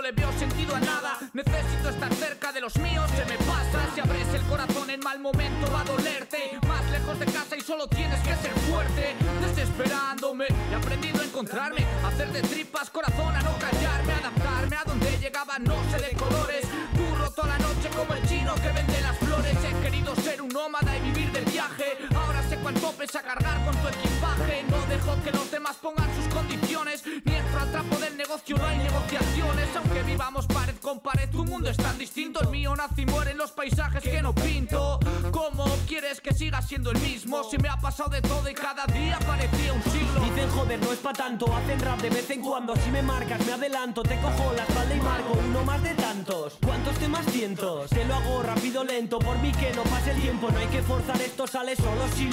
no le veo sentido a nada. Necesito estar cerca de los míos, se me pasa. Si abres el corazón en mal momento va a dolerte. Más lejos de casa y solo tienes que ser fuerte. Desesperándome, he aprendido a encontrarme. Hacer de tripas corazón, a no callarme, adaptarme a donde llegaba, no sé de colores. Curro toda la noche como el chino que vende las flores. He querido ser un nómada y vivir del viaje. Ahora sé cuánto pesa cargar con tu equipaje. No dejo que los demás pongan sus condiciones. Al trapo del negocio, no hay negociaciones. Aunque vivamos pared con pared, tu mundo es tan distinto. El mío nace y muere en los paisajes que no pinto. ¿Cómo quieres que siga siendo el mismo? Si me ha pasado de todo y cada día parecía un siglo. Dicen joder, no es pa' tanto, hacen rap de vez en cuando. Si me marcas, me adelanto, te cojo la espalda y marco uno más de tantos. ¿Cuántos temas cientos? Te lo hago rápido, lento, por mí que no pase el tiempo. No hay que forzar esto, sale solo si.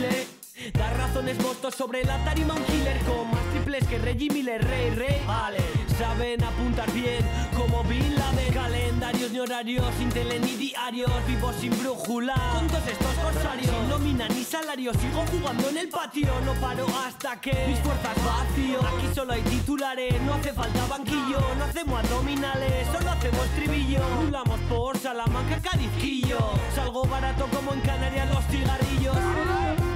Dar razones votos sobre la tarima un killer con más triples que Reggie Miller, rey, rey. Vale, saben apuntar bien como Bin Laden. Calendarios ni horarios, sin tele ni diarios, vivo sin brújula. Con todos estos corsarios, sin nómina ni salario, sigo jugando en el patio, no paro hasta que mis fuerzas vacío. Aquí solo hay titulares, no hace falta banquillo, no hacemos abdominales, solo hacemos tribillo. Rulamos por Salamanca, Cadizquillo. Salgo barato como en Canarias los cigarrillos.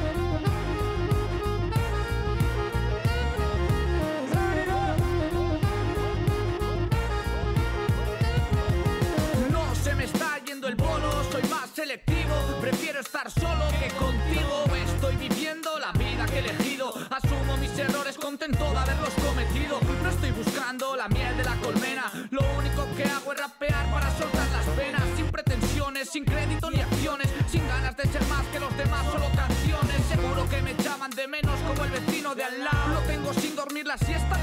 Selectivo. Prefiero estar solo que contigo. Estoy viviendo la vida que he elegido. Asumo mis errores, contento de haberlos cometido. No estoy buscando la miel de la colmena. Lo único que hago es rapear para soltar las penas. Sin pretensiones, sin crédito ni acciones. Sin ganas de ser más que los demás, solo canciones. Seguro que me llaman de menos como el vecino de al lado. Lo tengo sin dormir la siesta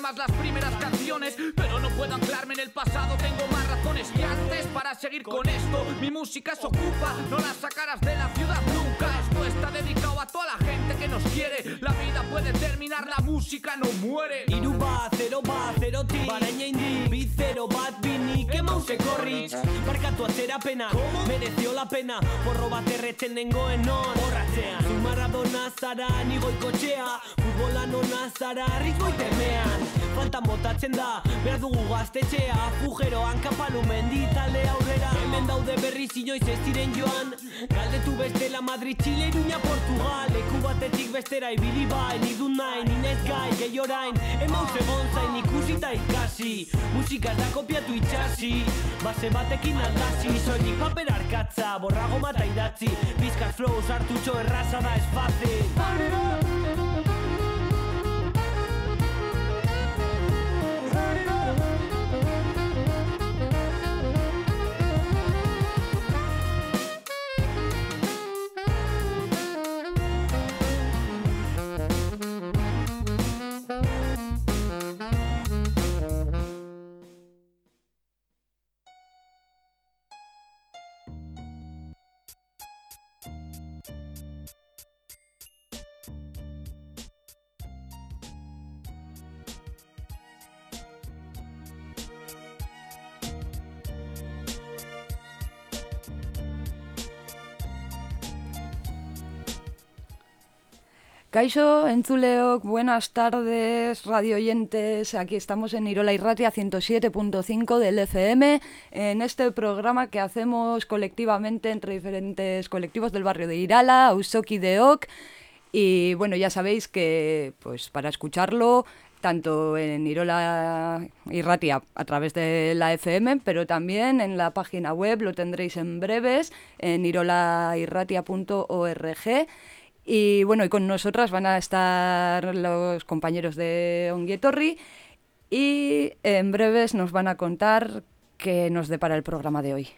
más las primeras canciones, pero no puedo anclarme en el pasado. Tengo más razones que antes para seguir con esto. Mi música se ocupa, no la sacarás de la ciudad nunca. Esto está dedicado a toda la gente que nos quiere. La vida puede terminar, la música no muere. Hiru bat, zero bat, zero ti Baraina indi, bi zero bat, bini Kema useko ritz Barkatu atzerapena, mereció la pena Porro bat erretzen nengoen non Borratzean, ona zara, nigoiko txea. Futbolan ona zara, rikoite mean. Faltan botatzen da, behar dugu gaztetxea. Fujero, hankapalu menditale aurrera. Hemen daude berriz inoiz ez diren joan. Galdetu bestela Madrid, Chile, Iruña, Portugal. Leku batetik bestera ibili bai, ni dut nahi, ni naiz gai, gehi orain. Emauz egon zain ikusi eta ikasi. Musika ez da kopiatu itxasi. Base batekin aldasi, soilik paper arkatza Borrago mata idatzi, bizkar flow sartutxo erraza da ez fácil Caixo, Entzuleok, buenas tardes, radio oyentes. Aquí estamos en Irola Irratia 107.5 del FM, en este programa que hacemos colectivamente entre diferentes colectivos del barrio de Irala, Ausoki de Oc. Y bueno, ya sabéis que pues para escucharlo tanto en Irola Irratia a través de la FM, pero también en la página web, lo tendréis en breves, en irolairratia.org. Y bueno, y con nosotras van a estar los compañeros de Onguietorri y en breves nos van a contar qué nos depara el programa de hoy.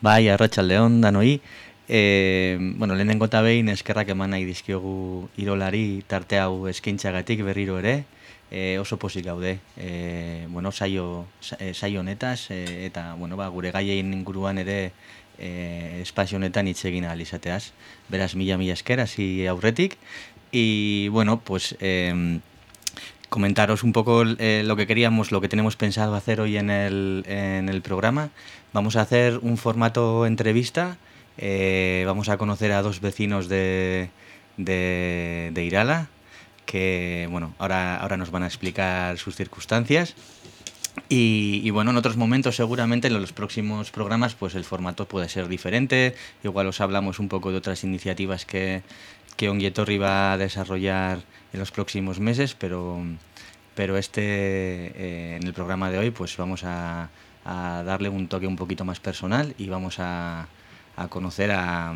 Bai, arratsaldeon danoi. E, bueno, lehenengo eta behin eskerrak eman nahi dizkiogu irolari tarte hau eskaintzagatik berriro ere. E, oso pozik gaude. E, bueno, saio, sa- e, saio honetaz e, eta bueno, ba, gure gaien inguruan ere e, espazio honetan hitz egin ahal izateaz. Beraz, mila mila esker, hasi aurretik. Y bueno, pues eh, comentaros un poco eh, lo que queríamos, lo que tenemos pensado hacer hoy en el, en el programa. Vamos a hacer un formato entrevista. Eh, vamos a conocer a dos vecinos de, de, de Irala, que bueno, ahora, ahora nos van a explicar sus circunstancias. Y, bueno, en otros momentos seguramente en los próximos programas pues el formato puede ser diferente. Igual os hablamos un poco de otras iniciativas que, que Onguietorri va a desarrollar en los próximos meses, pero, pero este eh, en el programa de hoy pues vamos a, a, darle un toque un poquito más personal y vamos a, a conocer a,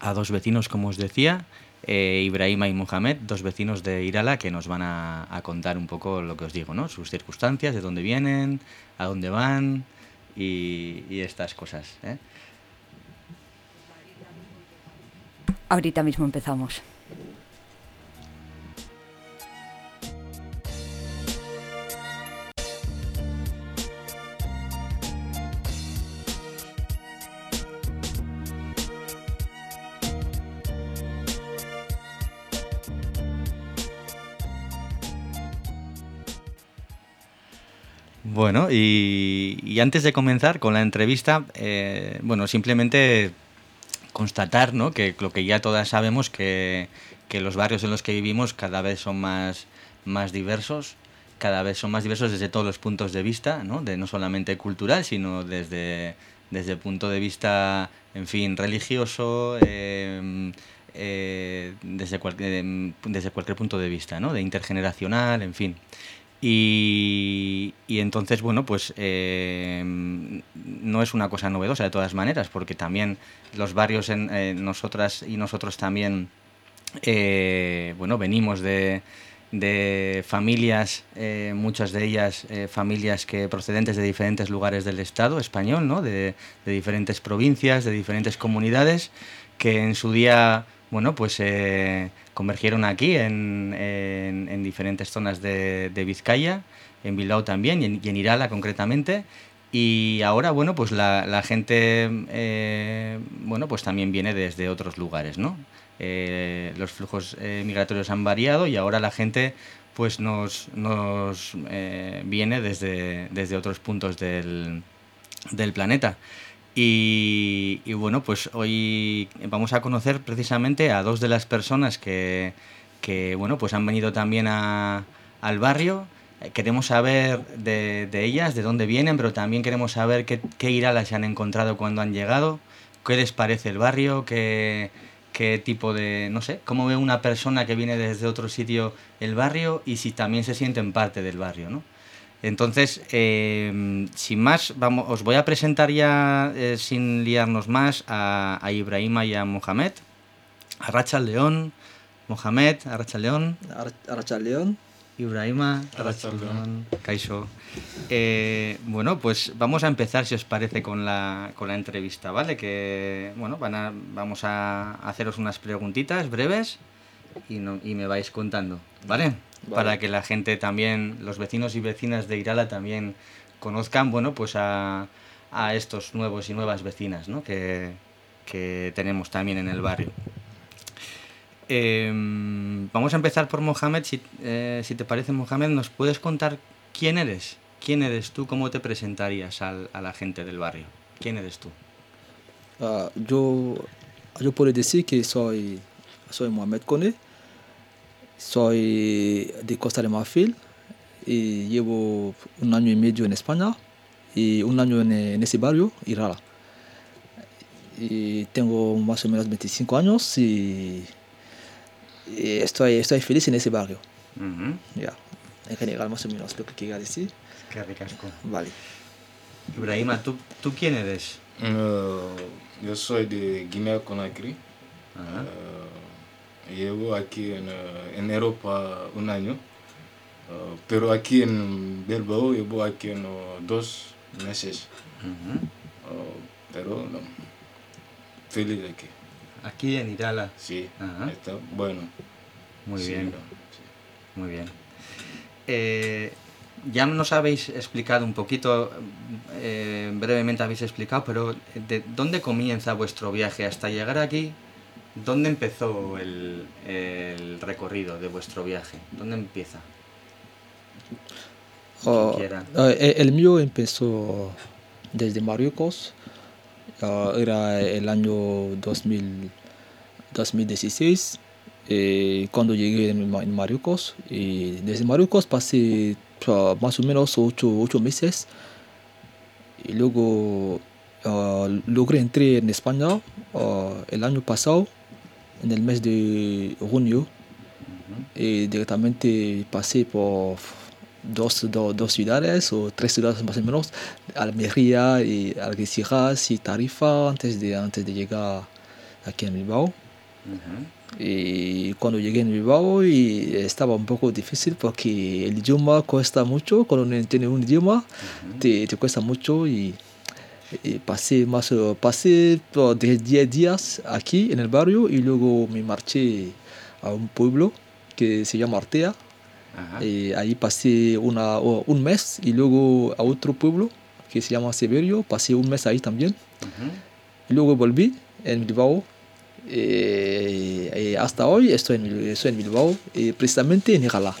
a dos vecinos, como os decía, eh, Ibrahima y Mohamed, dos vecinos de Irala que nos van a, contar un poco lo que os digo, ¿no? sus circunstancias, de dónde vienen, a dónde van y, y estas cosas. ¿eh? Ahorita mismo empezamos. Bueno, y, antes de comenzar con la entrevista, eh, bueno, simplemente constatar ¿no? que lo que ya todas sabemos, que, que, los barrios en los que vivimos cada vez son más, más diversos, cada vez son más diversos desde todos los puntos de vista, ¿no? De, no solamente cultural, sino desde, desde el punto de vista, en fin, religioso, eh, eh, desde, cualquier, desde cualquier punto de vista, ¿no? De intergeneracional, en fin. Y, entonces, bueno, pues eh, no es una cosa novedosa de todas maneras, porque también los barrios en eh, nosotras y nosotros también, eh, bueno, venimos de, familias, muchas de ellas familias que procedentes de diferentes lugares del Estado español, ¿no? de diferentes provincias, de diferentes comunidades, que en su día bueno, pues eh, convergieron aquí en, en, en diferentes zonas de, de, Vizcaya, en Bilbao también y en, y en, Irala concretamente. Y ahora, bueno, pues la, gente, eh, bueno, pues también viene desde otros lugares, ¿no? Eh, los flujos eh, migratorios han variado y ahora la gente, pues nos, nos viene desde, otros puntos del planeta. Y, bueno, pues hoy vamos a conocer precisamente a dos de las personas que, que bueno, pues han venido también a, al barrio. Queremos saber de, de, ellas, de dónde vienen, pero también queremos saber qué, qué iralas se han encontrado cuando han llegado, qué les parece el barrio, qué, qué tipo de, no sé, cómo ve una persona que viene desde otro sitio el barrio y si también se sienten parte del barrio, ¿no? Entonces, eh, sin más, vamos, os voy a presentar ya, eh, sin liarnos más, a, a, Ibrahima y a Mohamed. Arracha León, Mohamed, Arracha León. Arracha León. Ibrahima, Arracha León, Kaisho. Eh, bueno, pues vamos a empezar, si os parece, con la, con la entrevista, ¿vale? Que, bueno, van a, vamos a haceros unas preguntitas breves y, no, y me vais contando, ¿vale? Vale. para que la gente también, los vecinos y vecinas de Irala también conozcan, bueno, pues a, a estos nuevos y nuevas vecinas, ¿no? Que, que tenemos también en el barrio. Eh, vamos a empezar por Mohamed, si, eh, si te parece, Mohamed, ¿nos puedes contar quién eres? ¿Quién eres tú? ¿Cómo te presentarías al, a la gente del barrio? ¿Quién eres tú? Uh, yo, yo puedo decir que soy, soy Mohamed Kone. Soy de Costa de Marfil y llevo un año y medio en España y un año en, en ese barrio, Irala. Y tengo más o menos 25 años y, y estoy, estoy feliz en ese barrio. Uh -huh. yeah. En general, más o menos lo que quería decir. Qué ricasco. Vale. Ibrahima, ¿tú, ¿tú quién eres? Uh, yo soy de Guinea Conakry. Uh -huh. Llevo aquí en, uh, en, Europa un año, uh, pero aquí en Bilbao llevo aquí en uh, dos meses. Uh -huh. pero no, feliz aquí. Aquí en Irala. Sí, uh -huh. está bueno. Muy sí, bien. No, sí. Muy bien. Eh, ya nos habéis explicado un poquito, eh, brevemente habéis explicado, pero ¿de dónde comienza vuestro viaje hasta llegar aquí? ¿Dónde empezó el, el recorrido de vuestro viaje? ¿Dónde empieza? Oh, eh, el mío empezó desde Marruecos, ah, era el año 2000, 2016, eh, cuando llegué en, en Marruecos. Y desde Marruecos pasé ah, más o menos ocho, meses. Y luego ah, logré entrar en España el año pasado, en el mes de junio. Y directamente pasé por dos, dos ciudades o tres ciudades más o menos, Almería y Algeciras y Tarifa antes de, antes de llegar aquí en Bilbao. Y cuando llegué en Bilbao y estaba un poco difícil porque el idioma cuesta mucho, cuando no entiendes un idioma te, te, cuesta mucho y, pasé más pasé 10 días aquí en el barrio y luego me marché a un pueblo que se llama Artea y ahí pasé una, un mes y luego a otro pueblo que se llama Severio, pasé un mes ahí también. Y luego volví en Bilbao. y hasta hoy estoy en, estoy en Bilbao, y precisamente en Igala.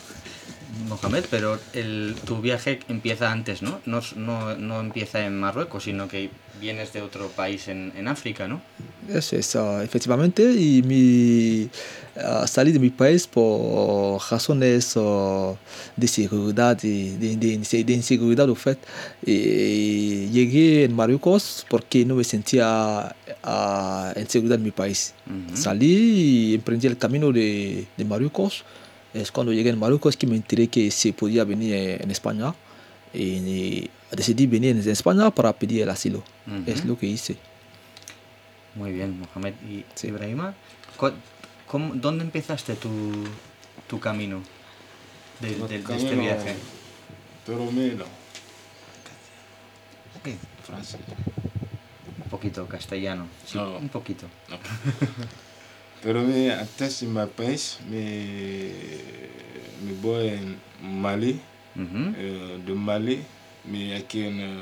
Mohamed, pero el, tu viaje empieza antes, ¿no? No, no, no empieza en Marruecos, sino que vienes de otro país en, en África, ¿no? Eso es, efectivamente, y mi, uh, salí de mi país por razones uh, de seguridad, de, de, de, de inseguridad, en fait. Y llegué en Marruecos porque no me sentía uh, en seguridad en mi país. Uh -huh. Salí y emprendí el camino de, de Marruecos. Es cuando llegué en Marruecos que me enteré que se podía venir en España. Y decidí venir en España para pedir el asilo. Uh -huh. Es lo que hice. Muy bien, Mohamed. ¿Y sí. Ibrahima? ¿Cómo, ¿Dónde empezaste tu, tu camino de, de, de este viaje? Pero mira. ¿Qué? Francés. Un poquito castellano. Sí, No. un poquito. No. Pero me antes en mi país, me, me voy en Mali, Ujú. eh, de Mali, me aquí en eh,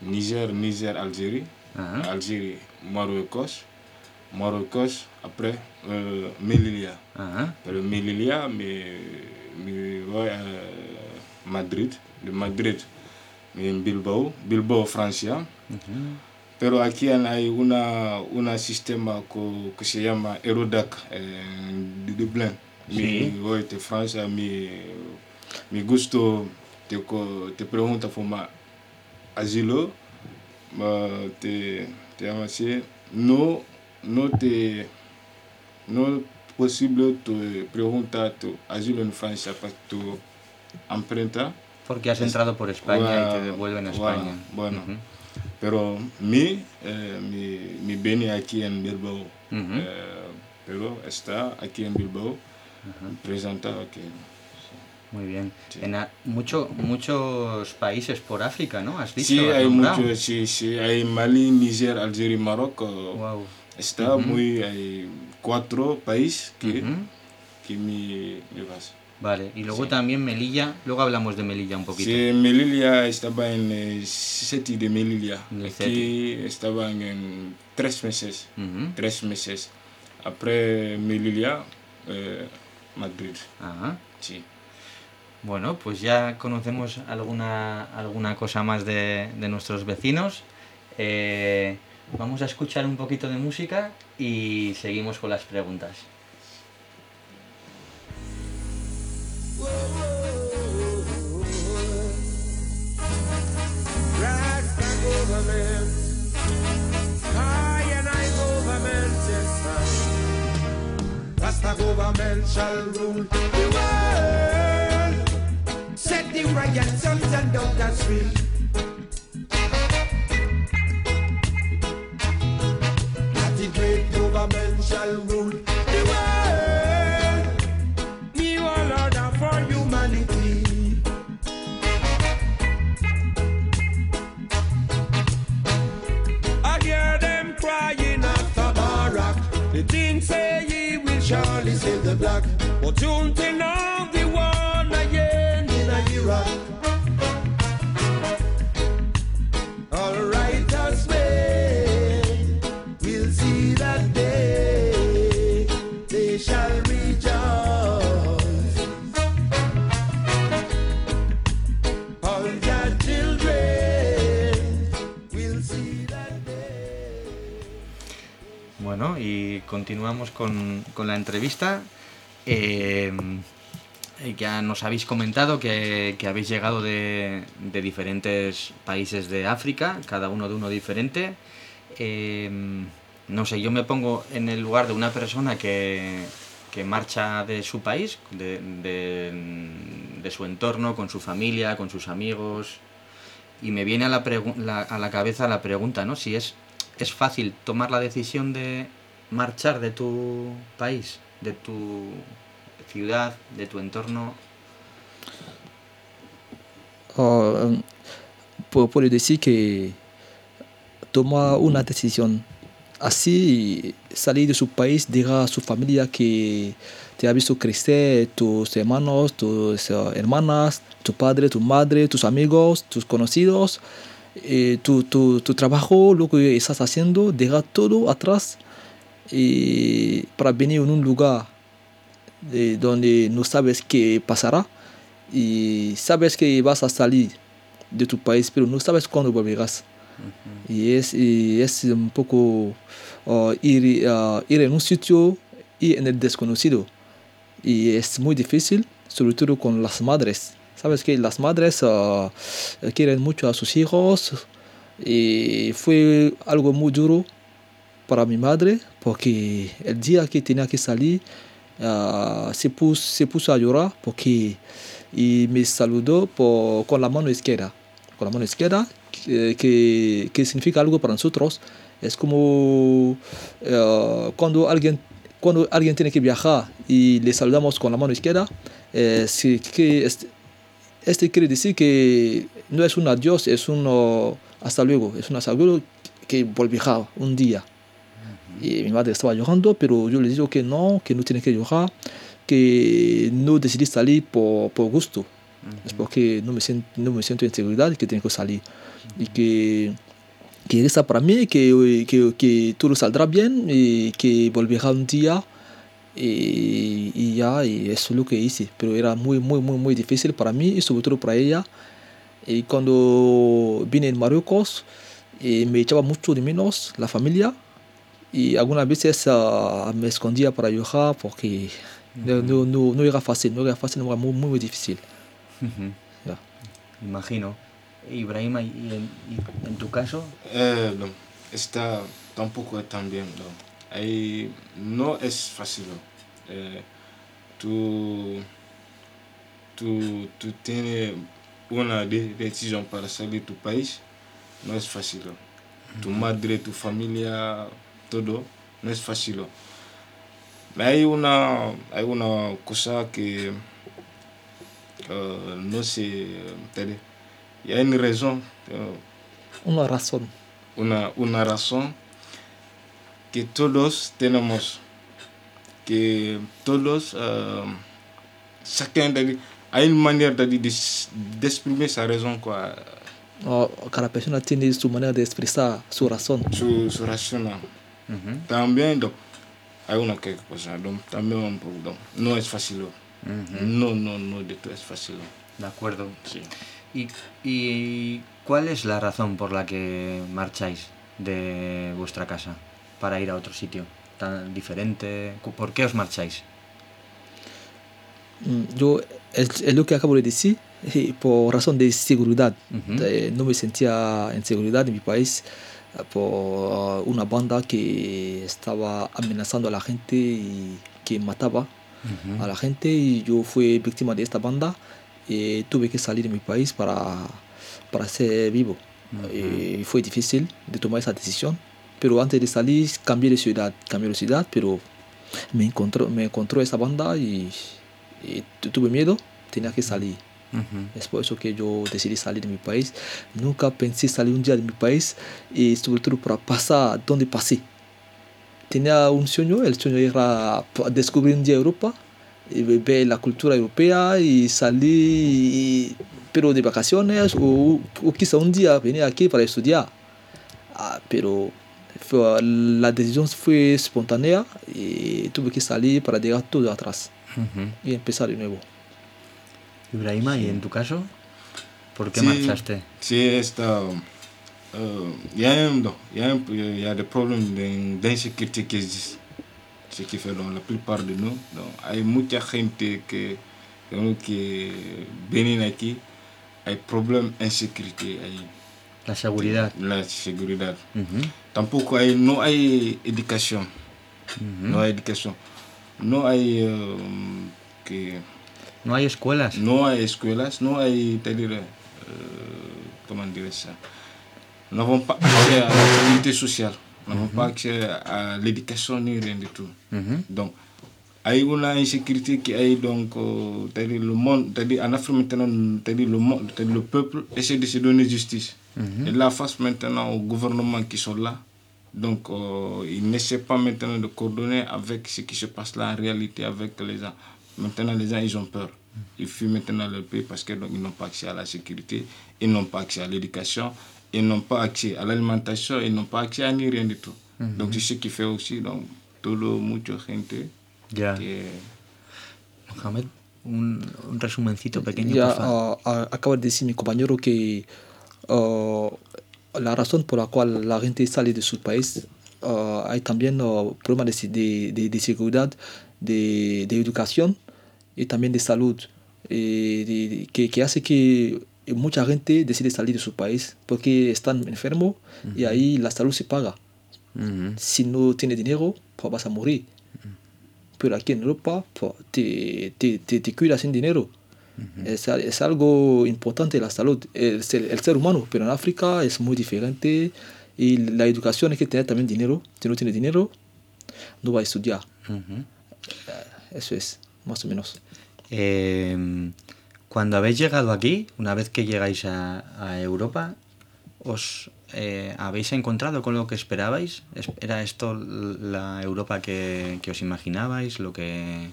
Niger, Niger, Algérie, Ajá. Algérie, Marruecos, Marruecos, après euh, Melilla. Ajá. Pero Melilla, me, me voy a Madrid, de Madrid, me en Bilbao, Bilbao, Francia. Ujú. Pero aquí hay una, una sistema que, que se llama Eurodac eh, de Dublín. Sí. Mi voy de Francia, mi, mi gusto te, te pregunta por mi asilo, te, te llama así, no, no te, no posible te preguntar tu asilo en Francia para tu empresa. Porque has entrado por España y te devuelven a bueno, España. bueno. Pero mi, eh, mi, mi vení aquí en Bilbao. Eh, pero está aquí en Bilbao, presentado aquí. Muy bien. Sí. En mucho, muchos países por África, ¿no? Has dicho. Sí, hay nombrado. mucho, sí, sí, hay Mali, Niger, Algeria, Marruecos. Wow. Está muy, hay cuatro países que, que me, me vas. Vale, y luego Sí. también Melilla, luego hablamos de Melilla un poquito. Sí, Melilla estaba en el City de Melilla. Aquí estaban en tres meses. Tres meses. Après Melilla, eh, Madrid. Ajá. Sí. Bueno, pues ya conocemos alguna, alguna cosa más de, de nuestros vecinos. Eh, vamos a escuchar un poquito de música y seguimos con las preguntas. Rasta government the shall rule the world. Set the riot sons and free. That con, la entrevista. Eh, ya nos habéis comentado que, habéis llegado de, de, diferentes países de África, cada uno de uno diferente. Eh, no sé, yo me pongo en el lugar de una persona que, marcha de su país, de, su entorno, con su familia, con sus amigos, y me viene a la, la, a la cabeza la pregunta, ¿no? Si es, es fácil tomar la decisión de marchar de tu país, de tu ciudad, de tu entorno. Uh, puedo decir que toma una decisión así, salir de su país, diga a su familia que te ha visto crecer, tus hermanos, tus hermanas, tu padre, tu madre, tus amigos, tus conocidos, eh, tu, tu, tu, trabajo, lo que estás haciendo, deja todo atrás y para venir en un lugar de donde no sabes qué pasará y sabes que vas a salir de tu país, pero no sabes cuándo volverás. Uh -huh. y, es, y es un poco uh, ir, uh, ir en un sitio y en el desconocido. Y es muy difícil, sobre todo con las madres. Sabes que las madres quieren mucho a sus hijos y fue algo muy duro para mi madre porque el día que tenía que salir uh, se, puso, se puso a llorar porque y me saludó por, con la mano izquierda. Con la mano izquierda, que, que, significa algo para nosotros. Es como uh, cuando, alguien, cuando alguien tiene que viajar y le saludamos con la mano izquierda, eh, que este, este, quiere decir que no es un adiós, es un uh, hasta luego, es un hasta luego que volverá un día. Y mi madre estaba llorando, pero yo le digo que no, que no tiene que llorar, que no decidí salir por, por gusto. Uh -huh. Es porque no me, siento, no me siento en seguridad y que tengo que salir. Uh -huh. Y que, que está para mí, que, que, que todo saldrá bien y que volverá un día. Y, y, ya, y eso es lo que hice. Pero era muy, muy, muy, muy difícil para mí y sobre todo para ella. Y cuando vine en Marruecos, me echaba mucho de menos la familia y algunas veces uh, me escondía para llorar porque uh -huh. no, no, no, era fácil, no era fácil, era muy, muy difícil. Uh -huh. yeah. Imagino. Ibrahima, ¿y en, y en tu caso? Eh, no, está tampoco tan bien. No. Ahí no es fácil. Eh, tú, tú, tú tienes una decisión para salir de tu país, no es fácil. Tu madre, tu familia, todo no es fácil. Hay una, hay una cosa que uh, no sé, y hay una razón. Uh, una razón. Una, una razón que todos tenemos, que todos, uh, chacun de, hay una manera de, de, de exprimer sa raison. Quoi. Oh, cada persona tiene su manera de expresar su razón. Su, su razón. Uh -huh. También hay una que cosa, donc, también un poco, no es fácil. Uh -huh. No, no, no de todo es fácil. De acuerdo. Sí. ¿Y, ¿Y cuál es la razón por la que marcháis de vuestra casa para ir a otro sitio tan diferente? ¿Por qué os marcháis? Yo, es, es lo que acabo de decir, por razón de seguridad. Uh -huh. No me sentía en seguridad en mi país por una banda que estaba amenazando a la gente y que mataba uh -huh. a la gente y yo fui víctima de esta banda y tuve que salir de mi país para, para ser vivo. Uh -huh. y fue difícil de tomar esa decisión, pero antes de salir cambié de ciudad, cambié de ciudad, pero me encontró, me encontró esa banda y, y tuve miedo, tenía que salir. Uh -huh. Es por eso que yo decidí salir de mi país. Nunca pensé salir un día de mi país y sobre todo para pasar donde pasé. Tenía un sueño, el sueño era descubrir un día Europa, y ver la cultura europea y salir, y, pero de vacaciones o, o, quizá un día venir aquí para estudiar. Ah, pero fue, la decisión fue espontánea y tuve que salir para dejar todo atrás uh -huh. y empezar de nuevo. Ibrahima, ¿y en tu caso? ¿Por qué sí, marchaste? Sí, está. Il uh, y, a un, y, a un, y a des problèmes d'insécurité qui existent. ce qui fait donc la plupart de nous. Donc, hay mucha gente que, que, que vienen aquí, hay problème insécurité, hay La seguridad. la seguridad. Tampoco hay, no hay educación, no hay educación. No hay um, que No hay escuelas. no hay escuelas, no hay, c'est-à-dire, euh, comment dire ça, nous n'avons pas accès à la sécurité sociale, nous n'avons pas accès à l'éducation ni rien du tout. Ujú. Donc, il y a une insécurité qui est donc, euh, le monde, c'est-à-dire en Afrique maintenant, le, monde, le peuple essaie de se donner justice. Et là, face maintenant au gouvernement qui sont là, donc euh, ils n'essaient pas maintenant de coordonner avec ce qui se passe là en réalité avec les gens. Maintenant, les gens, ils ont peur. Ils fuient maintenant leur pays parce qu'ils n'ont pas accès à la sécurité, ils n'ont pas accès à l'éducation, ils n'ont pas accès à l'alimentation, ils n'ont pas accès à ni rien du tout. Donc, c'est ce qui fait aussi, donc, todo mucho gente Ya. que Mohamed, un, un resumencito pequeño, Ya ah, acaba de decir mi compañero que ah, la razón por la cual la gente sale de su país ah, hay también problemas de, de, de- de seguridad, de, de educación y también de salud, eh, de- de- que, que hace que mucha gente decide salir de su país porque están enfermos y ahí la salud se paga. Si no tienes dinero, pues vas a morir. Pero aquí en Europa pues, te, te, te, te cuidas sin dinero. es, es algo importante la salud, el, ser- el ser humano, pero en África es muy diferente y la educación hay que tener también dinero. Si no tienes dinero, no va a estudiar. Eso es, más o menos. Eh, cuando habéis llegado aquí, una vez que llegáis a, a Europa, ¿os eh, habéis encontrado con lo que esperabais? ¿Es- ¿Era esto la Europa que, que os imaginabais? ¿Lo que,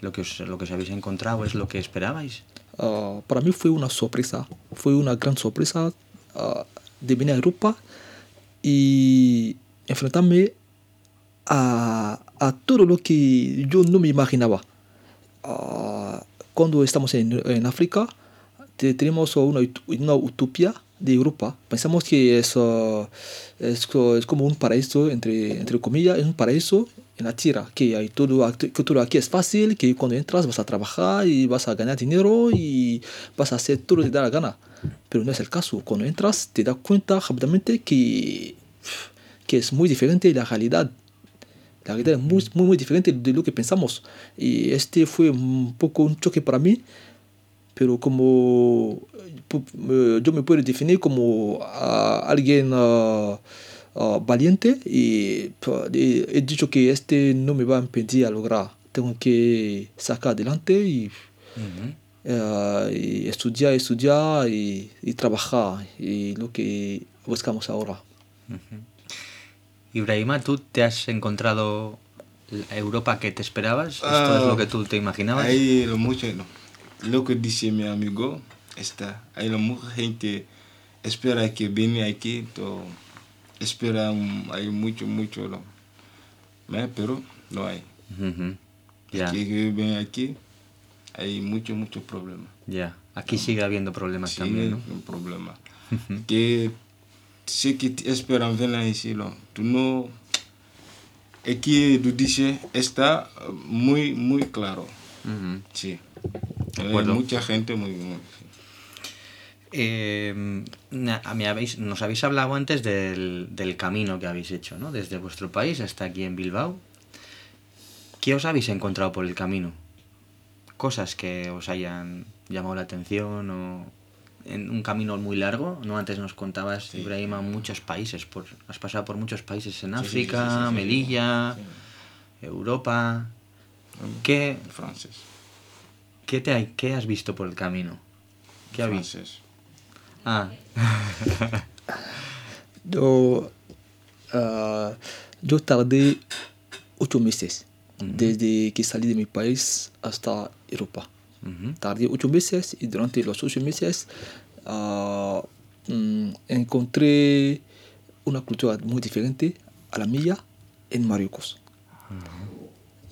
lo, que os, ¿Lo que os habéis encontrado es lo que esperabais? Ah, para mí fue una sorpresa, fue una gran sorpresa ah, de venir a Europa y enfrentarme a, todo lo que yo no me imaginaba. Ah, cuando estamos en, en África, te- tenemos una, una utopía de Europa. Pensamos que es, ah, es, es como un paraíso, entre, entre comillas, es un paraíso en la tierra, que, hay todo, que todo aquí es fácil, que cuando entras vas a trabajar y vas a ganar dinero y vas a hacer todo lo que te da la gana. Pero no es el caso. Cuando entras te das cuenta rápidamente que, que es muy diferente la realidad. La realidad es muy, muy, muy diferente de lo que pensamos. Y este fue un poco un choque para mí, pero como eh, yo me puedo definir como ah, alguien ah, ah, valiente y he, dicho que este no me va a impedir a lograr. Tengo que sacar adelante y, eh, y estudiar, estudiar y, y trabajar y lo que buscamos ahora. Ibrahima, ¿tú te has encontrado la Europa que te esperabas? ¿Esto Ah, es lo que tú te imaginabas? Hay lo mucho, no. Lo que dice mi amigo está. Hay lo mucha gente espera que viene aquí, to, espera, hay mucho, mucho, no. ¿Ve? pero no hay. Ujú. Ya, Que viven aquí, hay mucho, mucho problema. ya. Aquí sigue habiendo problemas también, ¿no? un problema. que qui t- espèrent venir ici, là, tú no. Aquí tú dices, está muy, muy claro. Sí. Hay mucha gente muy. muy Eh, me habéis, nos habéis hablado antes del, del camino que habéis hecho, ¿no? Desde vuestro país hasta aquí en Bilbao. ¿Qué os habéis encontrado por el camino? Cosas que os hayan llamado la atención o en un camino muy largo, ¿no? Antes nos contabas, Sí. Ibrahima, muchos países, por, has pasado por muchos países en Sí, África, sí. Melilla, Europa. ¿Qué, Francés. qué, te hay- ¿Qué has visto por el camino? ¿Qué ha visto? Ah, Yo, ah, yo tardé ocho meses desde que salí de mi país hasta Europa. Tardé ocho meses y durante los ocho meses ah, mm, encontré una cultura muy diferente a la mía en Marruecos.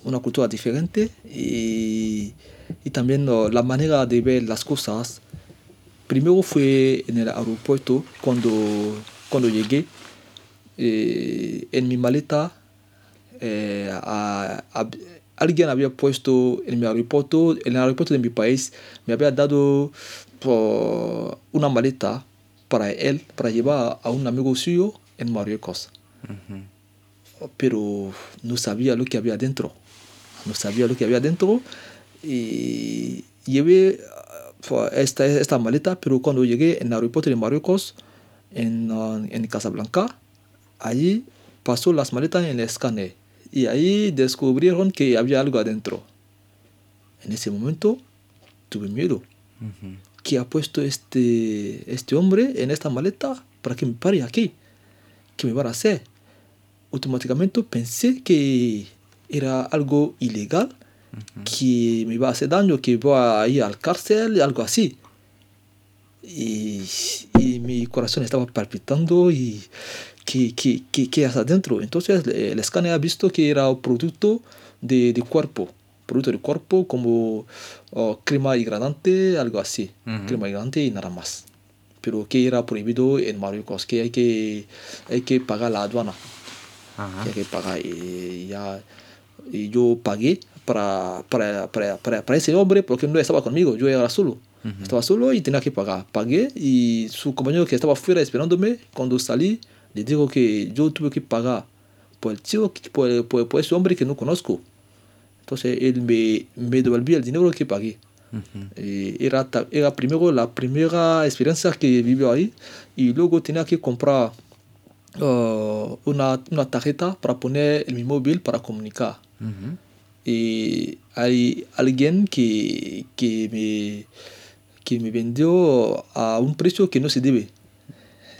Una cultura diferente y, y también la manera de ver las cosas. Primero fue en el aeropuerto cuando, cuando llegué. eh, en mi maleta eh, a- a- alguien había puesto en mi aeropuerto, en el aeropuerto de mi país, me había dado por una maleta para él, para llevar a un amigo suyo en Marruecos. Pero no sabía lo que había dentro. No sabía lo que había dentro. Y llevé pues, esta, esta maleta, pero cuando llegué en el aeropuerto de Marruecos, en, en Casablanca, allí pasó las maletas en el escáner y ahí descubrieron que había algo adentro. En ese momento tuve miedo. ¿Qué ha puesto este, este hombre en esta maleta para que me pare aquí? ¿Qué me van a hacer? Automáticamente pensé que era algo ilegal, que me iba a hacer daño, que iba a ir al cárcel, algo así. Y, y mi corazón estaba palpitando y ¿qué, qué, qué, qué hace adentro? Entonces el escáner ha visto que era un producto de, de cuerpo, producto de cuerpo como oh, crema hidratante, algo así, Ujú. crema hidratante y nada más. Pero que era prohibido en Marruecos, que hay que, hay que pagar la aduana que hay que pagar y ya y yo pagué para, para, para, para, para ese hombre porque no estaba conmigo, yo era solo. Estaba solo y tenía que pagar. Pagué y su compañero que estaba fuera esperándome, cuando salí, le digo que yo tuve que pagar por el chico, por, por, por ese hombre que no conozco. Entonces él me, me devolvió el dinero que pagué. Y era, era primero la primera experiencia que vivió ahí y luego tenía que comprar uh, una, una tarjeta para poner en mi móvil para comunicar. Y hay alguien que, que, me, que me vendió a un precio que no se debe.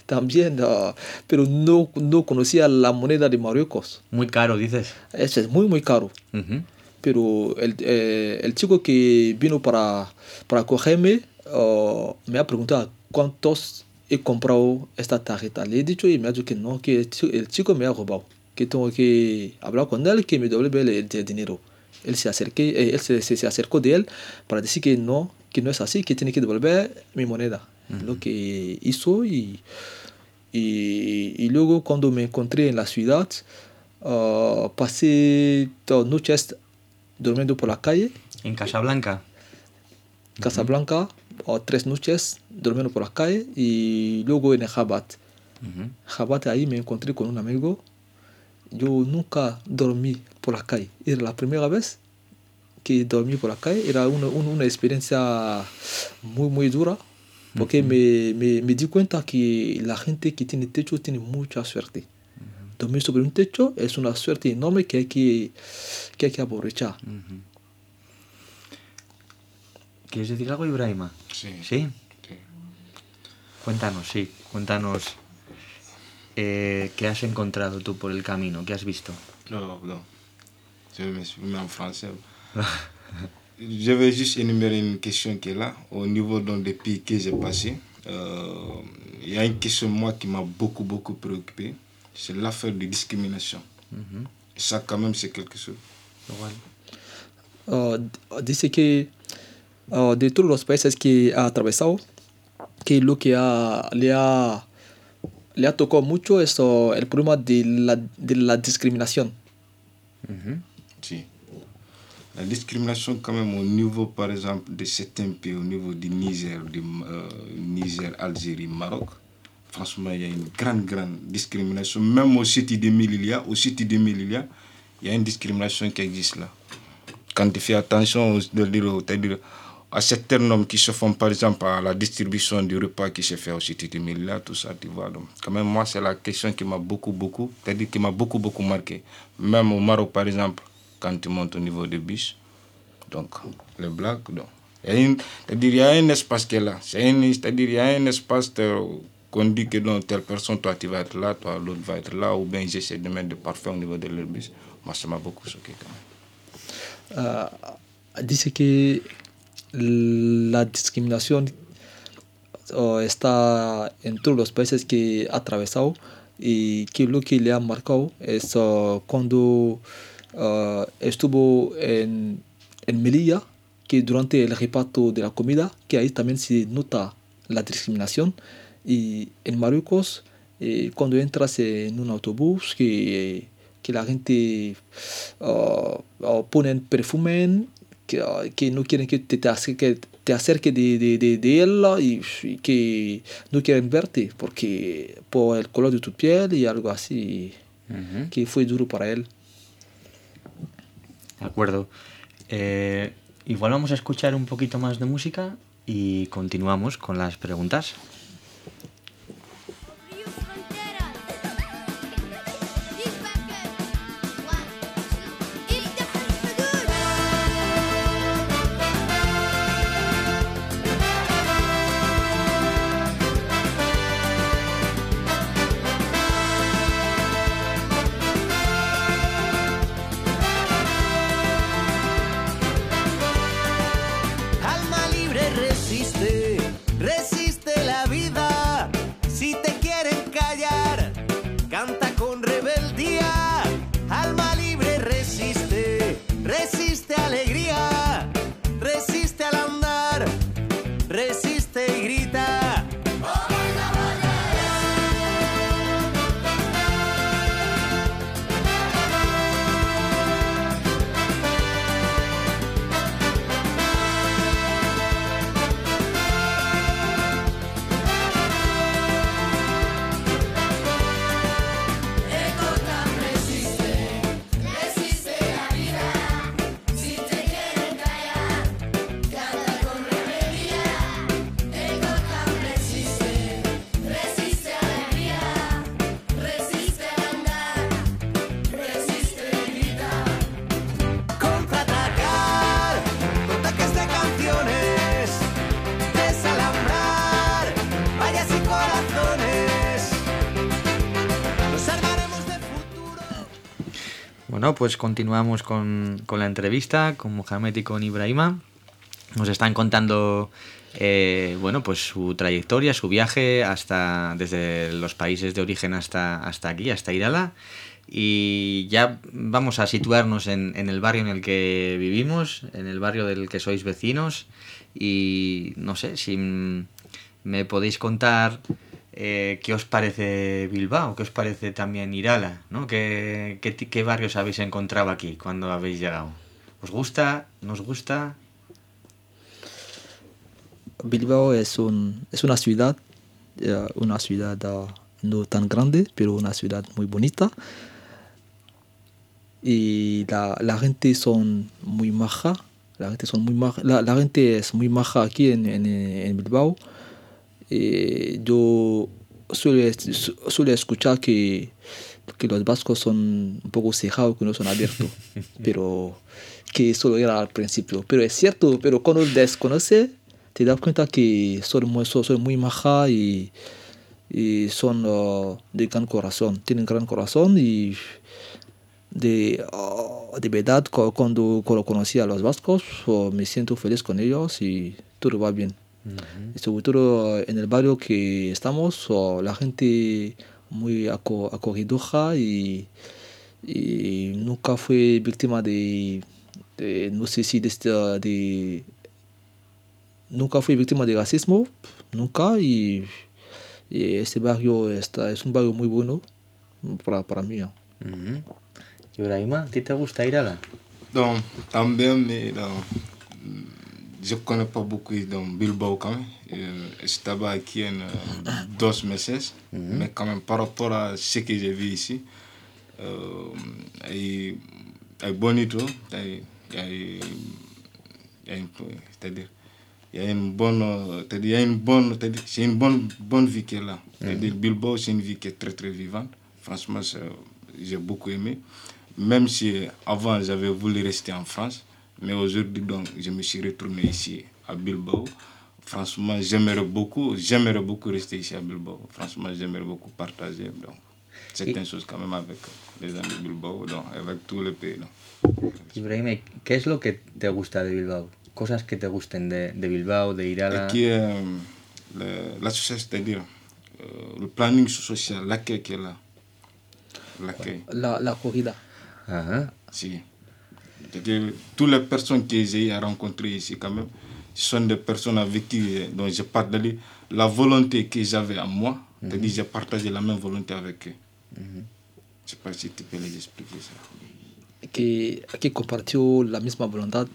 También, uh, pero no, no conocía la moneda de Marruecos. Muy caro, dices. Eso es muy, muy caro. Pero el, eh, el chico que vino para, para cogerme uh, me ha preguntado cuántos he comprado esta tarjeta. Le he dicho y me ha dicho que no, que el chico, me ha robado. Que tengo que hablar con él, que me devuelve el, el dinero. Él se, acerqué, eh, él se, se, se acercó de él para decir que no, que no es así, que tiene que devolver mi moneda. Lo que hizo y, y, y luego cuando me encontré en la ciudad, uh, pasé dos noches durmiendo por la calle, En Casablanca. Casablanca, o tres noches durmiendo por la calle y luego en Rabat. Ujú. Rabat ahí me encontré con un amigo. Yo nunca dormí por la calle. Era la primera vez que dormí por la calle. Era una, una, una experiencia muy, muy dura. Porque me, me, me di cuenta que la gente que tiene techo tiene mucha suerte. Dormir sobre un techo es una suerte enorme que hay que, que, hay que aprovechar. ¿Quieres decir algo, Ibrahima? Sí. ¿Sí? Sí. Cuéntanos, sí. Cuéntanos eh, qué has encontrado tú por el camino, qué has visto. Non. Je vais m'exprimer en français. Je vais juste énumérer une question qui est là. Au niveau donc, des pays que j'ai passés, euh, il y a une question, moi, qui m'a beaucoup, beaucoup préoccupé. C'est l'affaire de discrimination. Et ça, quand même, c'est quelque chose. Igual. uh, dice que uh, de todos los países que ha atravesado, que lo que ha, le, ha, le ha tocado mucho es uh, el problema de la, de la discriminación. Si. La discrimination, quand même, au niveau, par exemple, de certains pays, au niveau du Niger, du euh, Niger, Algérie, Maroc, franchement, il y a une grande, grande discrimination. Même au site de Melilla, au site de Melilla, il y a une discrimination qui existe là. Quand tu fais attention, à certains normes qui se font, par exemple, à la distribution du repas qui se fait au site de Melilla, tout ça, tu vois. Donc, quand même, moi, c'est la question qui m'a beaucoup, beaucoup, c'est-à-dire qui m'a beaucoup, beaucoup marqué. Même au Maroc, par exemple, quand tu montes au niveau des bus, donc, les blagues, donc, c'est-à-dire il y a un espace qui est là. C'est-à-dire il y a un espace euh, qu'on dit que dans telle personne, toi tu vas être là, toi l'autre va être là, ou bien j'essaie de mettre de parfum au niveau de leur bus. Moi, ça m'a beaucoup choqué quand même. Uh, dice que la discriminación uh, está en todos los países que ha atravesado y que lo que le ha marcado es cuando uh, estuvo en, en Melilla, que durante el reparto de la comida, que ahí también se nota la discriminación. Y en Marruecos, eh, cuando entras en un autobús que, que la gente uh, uh, ponen perfume que, uh, que no quieren que te, te acerque, te acerque de, de, de, de él y, y que no quieren verte porque por el color de tu piel y algo así que fue duro para él. De acuerdo. Eh, igual vamos a escuchar un poquito más de música y continuamos con las preguntas. Pues continuamos con, con la entrevista con Mohamed y con Ibrahima. Nos están contando eh, bueno, pues su trayectoria, su viaje hasta desde los países de origen hasta, hasta aquí, hasta Irala. Y ya vamos a situarnos en, en el barrio en el que vivimos, en el barrio del que sois vecinos. Y no sé si me podéis contar eh, qué os parece Bilbao, qué os parece también Irala, ¿no? ¿Qué, qué, barrios habéis encontrado aquí cuando habéis llegado? ¿Os gusta? ¿Nos gusta? Bilbao es, un, es una ciudad, eh, una ciudad ah, no tan grande, pero una ciudad muy bonita. Y la, gente son muy maja, la gente, son muy maja, la, gente es muy maja aquí en, en Bilbao. Eh, yo suelo, su- suelo escuchar que, que los vascos son un poco cejados, que no son abiertos, pero que solo era al principio. Pero es cierto, pero cuando desconoce, te das cuenta que son muy, son, son muy maja y, y son ah, de gran corazón, tienen gran corazón y de, ah, de verdad cu- cuando, cuando conocí a los vascos oh, me siento feliz con ellos y todo va bien. Y sobre todo eh, en el barrio que estamos, oh, la gente muy aco- acogedora y, y nunca fue víctima de, de, no sé si de, de nunca fui víctima de racismo, nunca, y, y este barrio está, es un barrio muy bueno para, para mí. Ujú. Ibrahima, ¿a ti te gusta Irala? Donc, también, mais donc, je connais pas beaucoup donc, Bilbao quand même. Euh, J'étais aquí en euh, dos meses, mais quand même par rapport à ce que j'ai vu ici, euh, hay, hay bonito, c'est-à-dire, il y a une bonne, il y a une c'est une bonne, bonne vie qui est là. C'est-à-dire, Bilbao, c'est une vie qui est très, très vivante. Franchement, c'est- j'ai beaucoup aimé. Même si avant, j'avais voulu rester en France, mais aujourd'hui, donc, je me suis retourné ici, à Bilbao. Franchement, j'aimerais beaucoup, j'aimerais beaucoup rester ici à Bilbao. Franchement, j'aimerais beaucoup partager donc, certaines choses quand même avec les amis de Bilbao, donc, avec tous les pays. donc. Ibrahima, ¿qué es lo que te gusta de Bilbao? Cosas que te gusten de, de Bilbao, de Irala. qui est euh, le- l'association, c'est-à-dire euh, le planning social, l'accueil qui est là. L'accueil, La, la corrida. Ajá. si. C'est-à-dire, toutes les personnes que j'ai rencontrées ici, quand même, ce sont des personnes avec qui euh, dont j'ai partagé la volonté que j'avais en moi. C'est-à-dire, j'ai partagé la même volonté avec eux. Je sais pas si tu peux les expliquer ça. que, que compartió la misma voluntad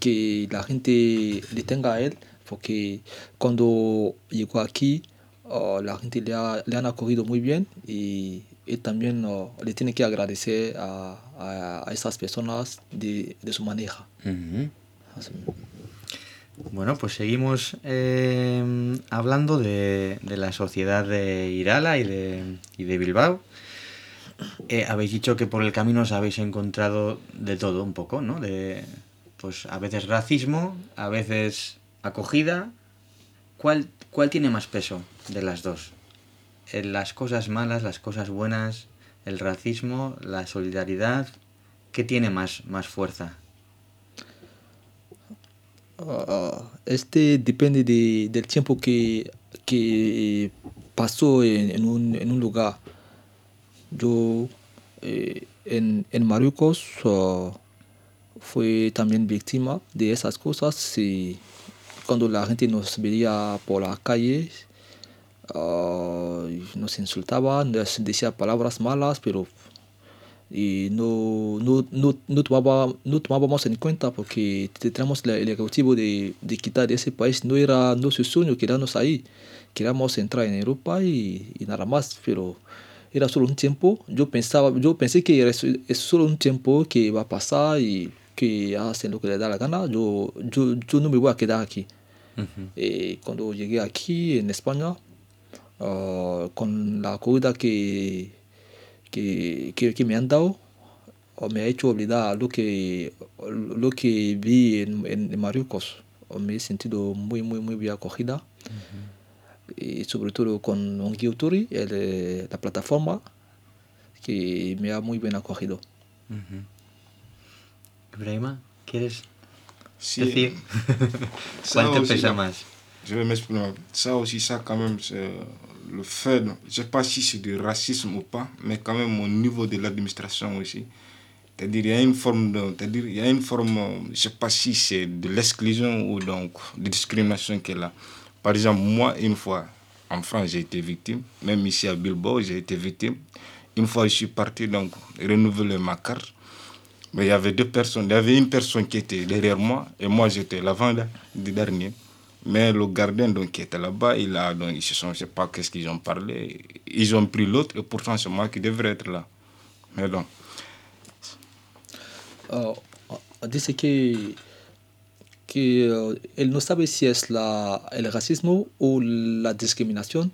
que la gente le tenga a él, porque cuando llegó aquí, uh, la gente le, ha, le han acogido muy bien y él también le tiene que agradecer a, a, a esas personas de, de su maneja. Bueno, pues seguimos eh, hablando de, de la sociedad de Irala y de, y de Bilbao. Eh, habéis dicho que por el camino os habéis encontrado de todo un poco, ¿no? De, pues a veces racismo, a veces acogida. ¿Cuál, cuál tiene más peso de las dos? Eh, las cosas malas, las cosas buenas, el racismo, la solidaridad. ¿Qué tiene más, más fuerza? Uh, este depende de- del tiempo que, que pasó en, un, en un lugar. Yo eh, en, en Marruecos uh, fui también víctima de esas cosas y cuando la gente nos veía por la calle uh, nos insultaba, nos decía palabras malas, pero y no, no, no, no, tomaba- no tomábamos en cuenta porque teníamos el objetivo de, de quitar ese país. No era nuestro sueño quedarnos ahí. Queríamos entrar en Europa y, y nada más, pero era solo un tiempo. Yo, pensaba, yo pensé que era, es solo un tiempo que va a pasar y que hacen lo que les da la gana. Yo, yo, yo no me voy a quedar aquí. Eh, cuando llegué aquí en España, ah, con la acogida que, que, que, que me han dado, o me ha hecho olvidar lo que, lo que vi en, en, Marruecos. O Me he sentido muy, muy, muy bien acogida. Y sobre todo con Ongi Uturi, el, eh, la plataforma, que me ha muy bien acogido. Ibrahima, ¿quieres decir cuál te pesa más? Je vais m'exprimer. Ça aussi, ça quand même, c'est le fait, je sais pas si c'est du racisme ou pas, mais quand même au niveau de l'administration aussi. C'est-à-dire, il y a une forme de, c'est-à-dire, il y a une forme, euh, je sais pas si c'est de l'exclusion ou donc de discrimination qu'elle a. Par exemple, moi, une fois, en France, j'ai été victime, même ici à Bilbao, j'ai été victime. Une fois, je suis parti donc renouveler ma carte. Mais il y avait deux personnes. Il y avait une personne qui était derrière moi et moi j'étais l'avant du dernier. Mais le gardien donc, qui était là-bas, il a, donc, ils se sont, je sais pas qu'est-ce qu'ils ont parlé. Ils ont pris l'autre et pourtant c'est moi qui devrais être là. Mais donc, Ah, ah, dice que, que ah, él no sabe si es la, el racismo o la discriminación,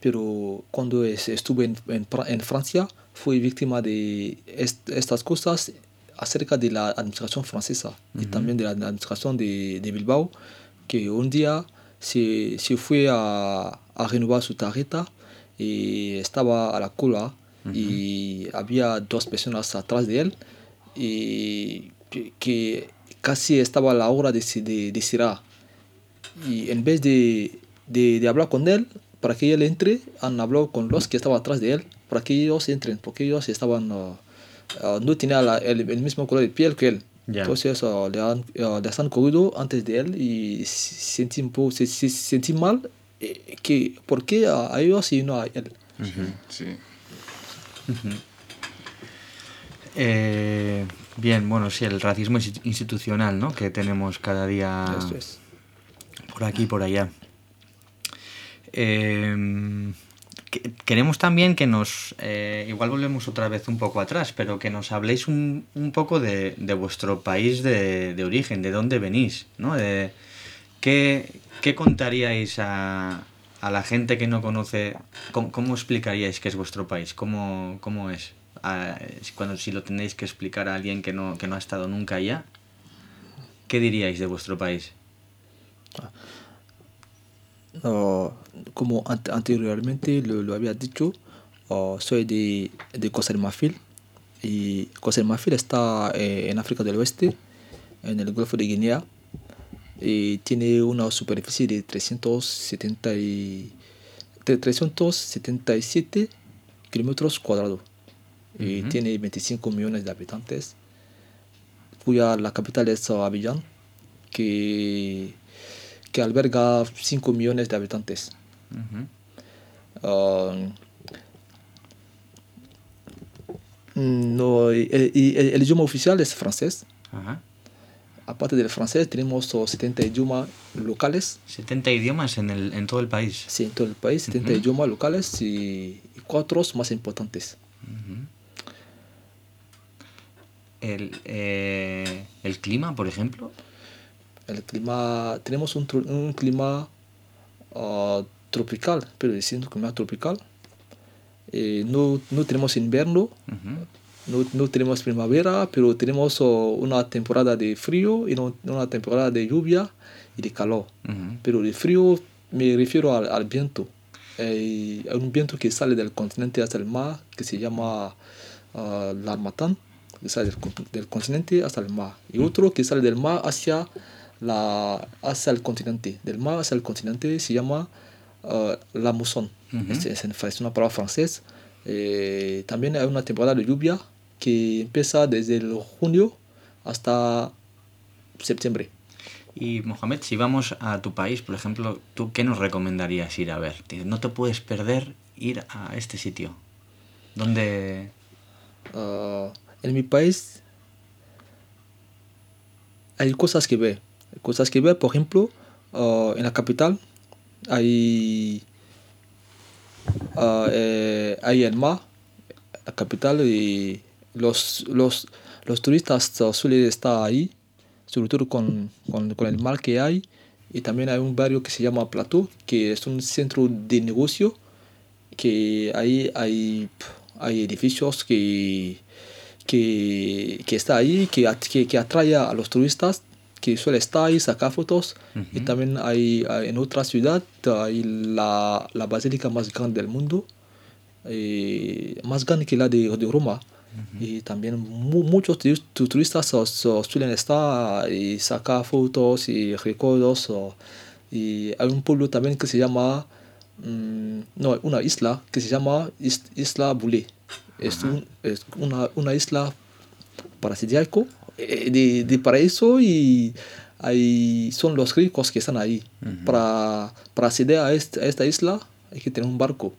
pero cuando es- estuve en, en en Francia fui víctima de est- estas cosas acerca de la administración francesa y también de la administración de, de Bilbao, que un día se, se fue a, a renovar su tarjeta y estaba a la cola y había dos personas atrás de él y que, casi estaba a la hora de, de, de cerrar. Y en vez de, de, de hablar con él, para que él entre, han hablado con los que estaban atrás de él, para que ellos entren, porque ellos estaban, ah, ah, no tenían la- el, el mismo color de piel que él. Ya. Entonces ah, le, han, ah, les han cogido antes de él y se- sentí, un poco, se, se- sentí mal eh, que por qué a, a ellos y no a él. sí. Eh, bien, bueno, sí, el racismo insti- institucional, ¿no? Que tenemos cada día es. por aquí y por allá. Eh, que- queremos también que nos, eh, igual volvemos otra vez un poco atrás, pero que nos habléis un, un poco de, de vuestro país de, de origen, de dónde venís, ¿no? De, ¿qué, qué contaríais a, a la gente que no conoce, cómo, cómo explicaríais qué es vuestro país? ¿Cómo, cómo es? Si- cuando, si lo tenéis que explicar a alguien que no, que no ha estado nunca allá, ¿qué diríais de vuestro país? Ah, como ante- anteriormente lo, lo había dicho, ah, soy de, de Costa de Marfil y Costa de Marfil está eh, en África del Oeste, en el Golfo de Guinea y tiene una superficie de 370 y- de 377 kilómetros cuadrados y tiene 25 millones de habitantes, cuya la capital es Abidjan, que que alberga 5 millones de habitantes. Ah, Mm, No, y- y el, el idioma oficial es francés. Aparte del francés, tenemos oh, 70 idiomas locales. 70 idiomas en, el, en todo el país. Sí, en todo el país, 70 Ujú. idiomas locales y, y cuatro más importantes. El, eh, el clima, por ejemplo. El clima, tenemos un, un clima ah, tropical, pero diciendo clima tropical. Eh, no, no tenemos invierno, no, no tenemos primavera, pero tenemos oh, una temporada de frío y no- una temporada de lluvia y de calor. Pero de frío me refiero al, al viento. Eh, hay un viento que sale del continente hasta el mar, que se llama ah, la Armatán, que sale del continente hasta el mar. Y otro que sale del mar hacia, la, hacia el continente. Del mar hacia el continente se llama ah, la mousson. Ujú. es, es es una palabra francesa. Eh, también hay una temporada de lluvia que empieza desde el junio hasta septiembre. Y Mohamed, si vamos a tu país, por ejemplo, ¿tú qué nos recomendarías ir a ver? No te puedes perder ir a este sitio. ¿Dónde...? Ah, en mi país hay cosas que ver. Cosas que ver, por ejemplo, ah, en la capital hay, ah, eh, hay el mar, la capital, y los, los, los turistas ah, suelen estar ahí, sobre todo con, con, con el mar que hay. Y también hay un barrio que se llama Plateau, que es un centro de negocio que ahí hay, hay edificios que, que, que está ahí, que, que, que atrae a los turistas, que suele estar ahí, sacar fotos. Y también hay, hay en otra ciudad, hay la, la basílica más grande del mundo, eh, más grande que la de, de Roma. Y también mu- muchos turis- tu- turistas so- suelen estar y sacar fotos y recuerdos. y hay un pueblo también que se llama, mm, no, una isla que se llama Is- Isla Boulé. Es, un- es una, una isla paradisíaco de, de paraíso y ahí son los ricos que están ahí. para, para acceder a, este- a esta isla hay que tener un barco.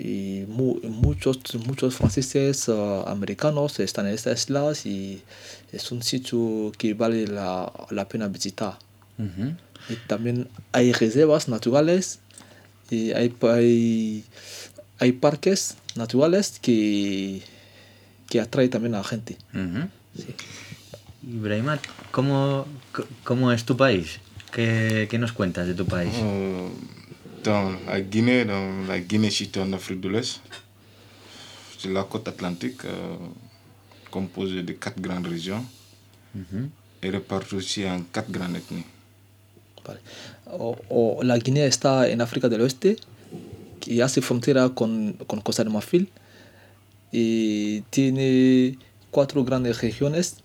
Y mu- muchos, muchos franceses ah, americanos están en estas islas y es un sitio que vale la, la pena visitar. Y también hay reservas naturales y hay, hay, hay parques naturales que, que atraen también a la gente. Ujú. Ibrahima, ¿cómo, ¿cómo es tu país? ¿Qué, qué nos cuentas de tu país? Dans la Guinée, dans la Guinée située en Afrique de l'Ouest, c'est la côte atlantique euh, composée de quatre grandes régions Ujú. et répartie aussi en quatre grandes ethnies. Vale. O, o la Guinea está en África del Oeste, que hace frontera con, con Costa de Marfil y tiene cuatro grandes regiones.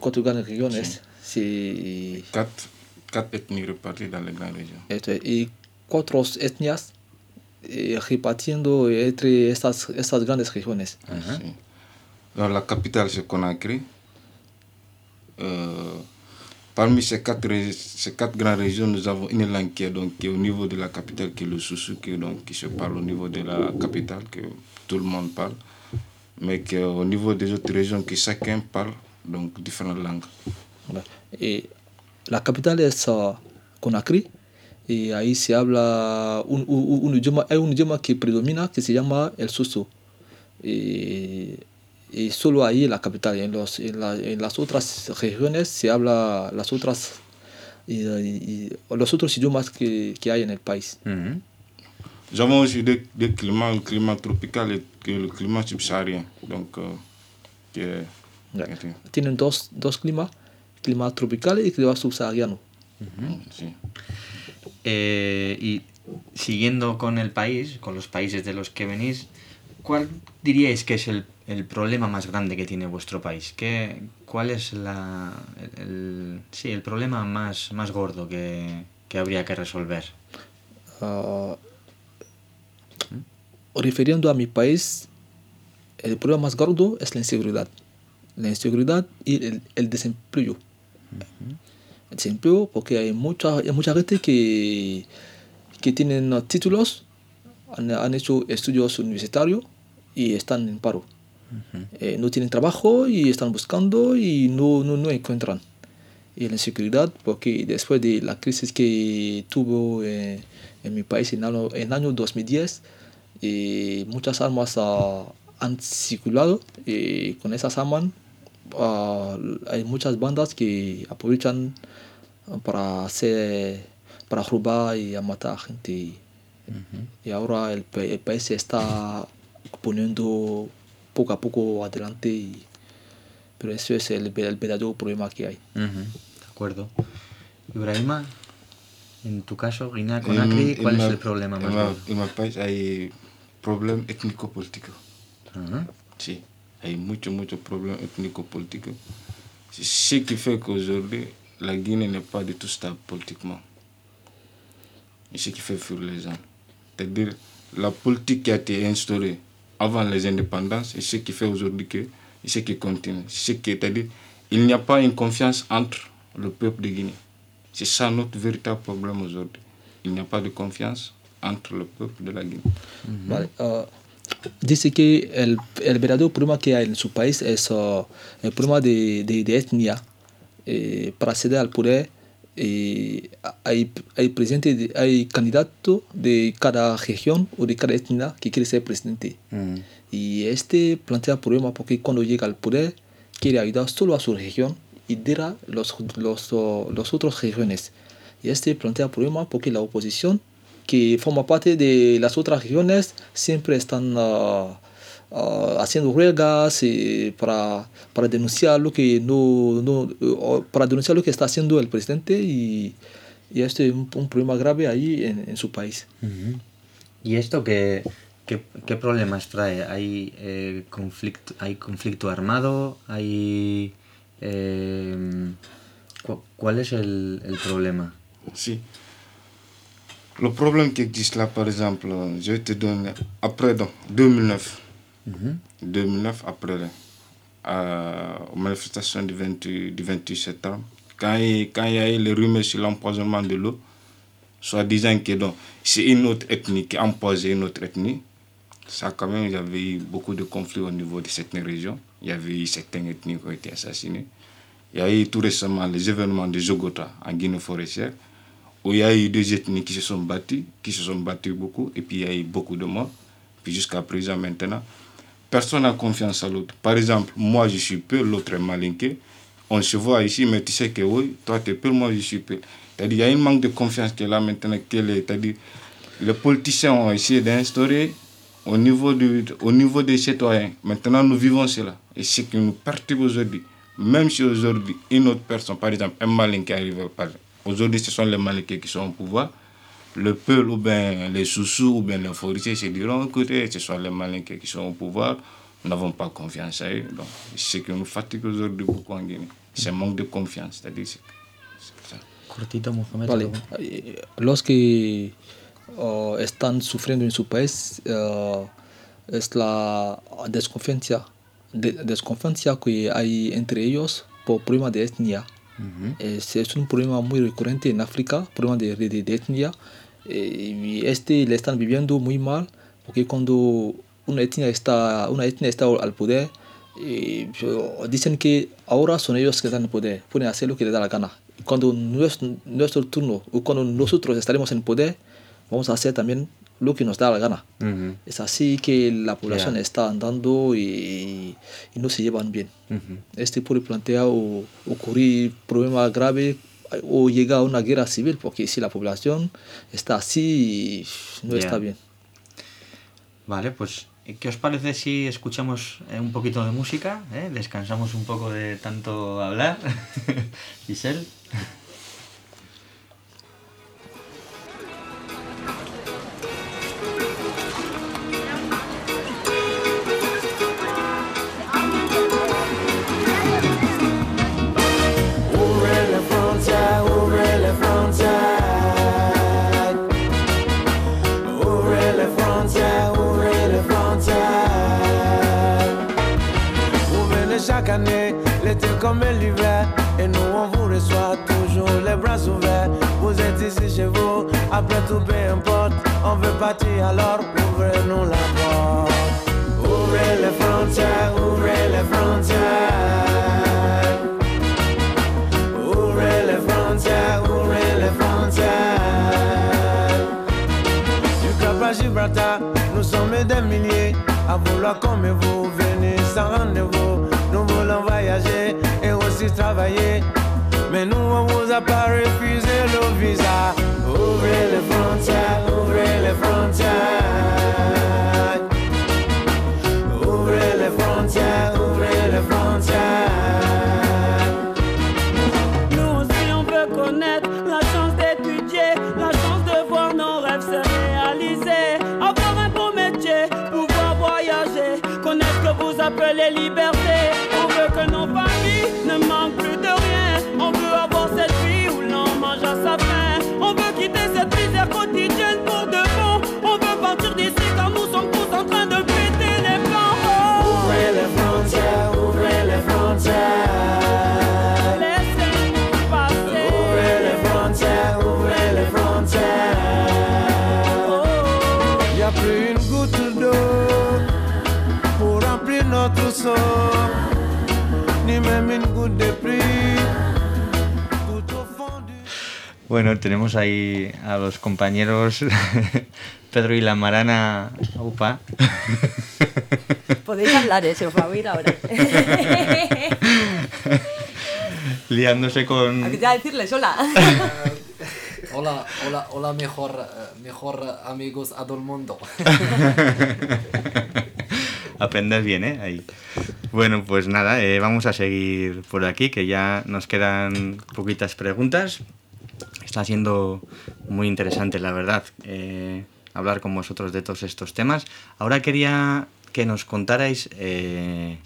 Cuatro grandes regiones. Sí. Quatre, quatre ethnies réparties dans les grandes régions. Y cuatro etnias eh, repartiendo entre estas, estas grandes regiones. Sí. Alors, la capitale, c'est Conakry. Euh, parmi ces quatre, ces quatre grandes régions, nous avons une langue qui est, donc, qui est au niveau de la capitale, qui est le Soussou, qui, donc, qui se parle au niveau de la capitale, que tout le monde parle, mais qui est au niveau des autres régions, que chacun parle donc, différentes langues. Vale. Y la capital es ah, Conakry y ahí se habla un, un- un idioma, hay un idioma que predomina que se llama el susu. Y, y solo ahí en la capital, en, los, en, la- en las otras regiones se habla las otras y, y- y los otros idiomas que, que hay en el país. Nous avons aussi deux, deux climats, le climat tropical et que le climat subsaharien. Donc, euh, qui est- Ya. Tienen dos, dos climas, clima tropical y clima subsahariano. sí. Eh, y siguiendo con el país, con los países de los que venís, ¿cuál diríais que es el, el problema más grande que tiene vuestro país? ¿Qué, ¿Cuál es la, el, el- sí, el problema más, más gordo que, que habría que resolver? Ah, refiriendo a mi país, el problema más gordo es la inseguridad. La inseguridad y el, el desempleo. El desempleo porque hay mucha, hay mucha gente que, que tienen títulos, han, han hecho estudios universitarios y están en paro. Eh, no tienen trabajo y están buscando y no, no, no encuentran. Y la inseguridad, porque después de la crisis que tuvo eh, en mi país en el año, en año 2010, eh, muchas armas ah, han circulado y con esas armas ah, hay muchas bandas que aprovechan para hacer, para robar y a matar gente. Y ahora el, pa- el país se está poniendo poco a poco adelante, y, pero eso es el, el verdadero problema que hay. Acuerdo. Ibrahima, en tu caso, Guinea Conakry, ¿cuál es el problema más grave? En mi país hay problema étnico-político. Ajá. Sí, hay muchos problèmes étnico-politiques. C'est ce qui fait qu'aujourd'hui, la Guinée n'est pas du tout stable politiquement. Et ce qui fait fuir les gens. C'est-à-dire, la politique qui a été instaurée avant les indépendances et ce qui fait aujourd'hui que, et ce qui continue. C'est-à-dire, il n'y a pas une confiance entre le peuple de Guinée. C'est ça notre véritable problème aujourd'hui. Il n'y a pas de confiance entre le peuple de la Guinée. Vale, ah, dice que el, el verdadero problema que hay en su país es ah, el problema de, de, de etnia. Eh, para acceder al poder eh, hay, hay, presidente de- hay candidato de cada región o de cada etnia que quiere ser presidente. Mm. Y este plantea problema porque cuando llega al poder quiere ayudar solo a su región y dirá los, los, los otros regiones. Y este plantea problema porque la oposición que forma parte de las otras regiones siempre están ah, ah, haciendo huelgas eh, para, para denunciar lo que no, no para denunciar lo que está haciendo el presidente y, y este es un, un problema grave ahí en, en su país. ¿Y esto qué, qué, qué problemas trae? ¿Hay, eh, conflicto, ¿Hay conflicto armado? ¿Hay, eh, cu- ¿Cuál es el, el problema? Si. Le problème qui existe là, par exemple, je te donner, après donc, 2009, 2009, après euh, aux manifestations du 28, du 28 septembre, quand il, quand il y a eu les rumeurs sur l'empoisonnement de l'eau, soit disant que c'est une autre ethnie qui a empoisonné une autre ethnie, ça quand même, il y avait eu beaucoup de conflits au niveau de certaines régions. Il y avait eu certaines ethnies qui ont été assassinées. Il y a eu tout récemment les événements de Jogota en Guinée forestière, où il y a eu deux ethnies qui se sont battues, qui se sont battues beaucoup, et puis il y a eu beaucoup de morts. Puis jusqu'à présent, maintenant, personne n'a confiance à l'autre. Par exemple, moi je suis peu, l'autre est malinqué. On se voit ici, mais tu sais que oui, toi tu es peu, moi je suis peu. C'est-à-dire, il y a un manque de confiance qui est là maintenant. que les- C'est-à-dire, les politiciens ont essayé d'instaurer au niveau, du, au niveau des citoyens. Maintenant, nous vivons cela. Et ce qui nous perturbe aujourd'hui, même si aujourd'hui, une autre personne, par exemple, un malin qui arrive, par aujourd'hui, ce sont les malinqués qui sont au pouvoir, le peuple ou bien les sous-sous ou bien les forestiers se diront, écoutez, ce sont les malinqués qui sont au pouvoir, nous n'avons pas confiance à eux. Donc, ce qui nous fatigue aujourd'hui beaucoup en Guinée, c'est un manque de confiance. C'est-à-dire, c'est- c'est ça. Cortito, uh, están sufriendo en su país uh, es la desconfianza, de- desconfianza que hay entre ellos por problema de etnia. Es, es un problema muy recurrente en África, problema de, de, de etnia. eh, y este le están viviendo muy mal porque cuando una etnia está, una etnia está al poder, eh, dicen que ahora son ellos que están en poder, pueden hacer lo que les da la gana. Cuando nuestro, nuestro turno o cuando nosotros estaremos en poder, vamos a hacer también lo que nos da la gana. Ujú. Es así que la población está andando y, y no se llevan bien. Ujú. Este puede plantear o ocurrir problema grave o llegar a una guerra civil, porque si la población está así, no está bien. Vale, pues, ¿qué os parece si escuchamos eh, un poquito de música? eh? Descansamos un poco de tanto hablar. Giselle. Comme l'hiver. Et nous on vous reçoit toujours les bras ouverts. Vous êtes ici chez vous, après tout peu importe. On veut partir alors ouvrez-nous la porte. Ouvrez les frontières, ouvrez les frontières. Ouvrez les frontières, ouvrez les frontières. Du Cap à Gibraltar, nous sommes des milliers à vouloir comme vous on vous a pas refusé le visa. Ni de Bueno, tenemos ahí a los compañeros Pedro y la Marana Upa. Podéis hablar, ¿eh? se os va a oír ahora. liándose con... Aquí te va a decirles hola. Hola, hola, hola, mejor, eh, mejor eh, amigos a todo el mundo. Aprender bien, ¿eh? Ahí. Bueno, pues nada, eh, vamos a seguir por aquí, que ya nos quedan poquitas preguntas. Está siendo muy interesante, la verdad, eh, hablar con vosotros de todos estos temas. Ahora quería que nos contarais, eh,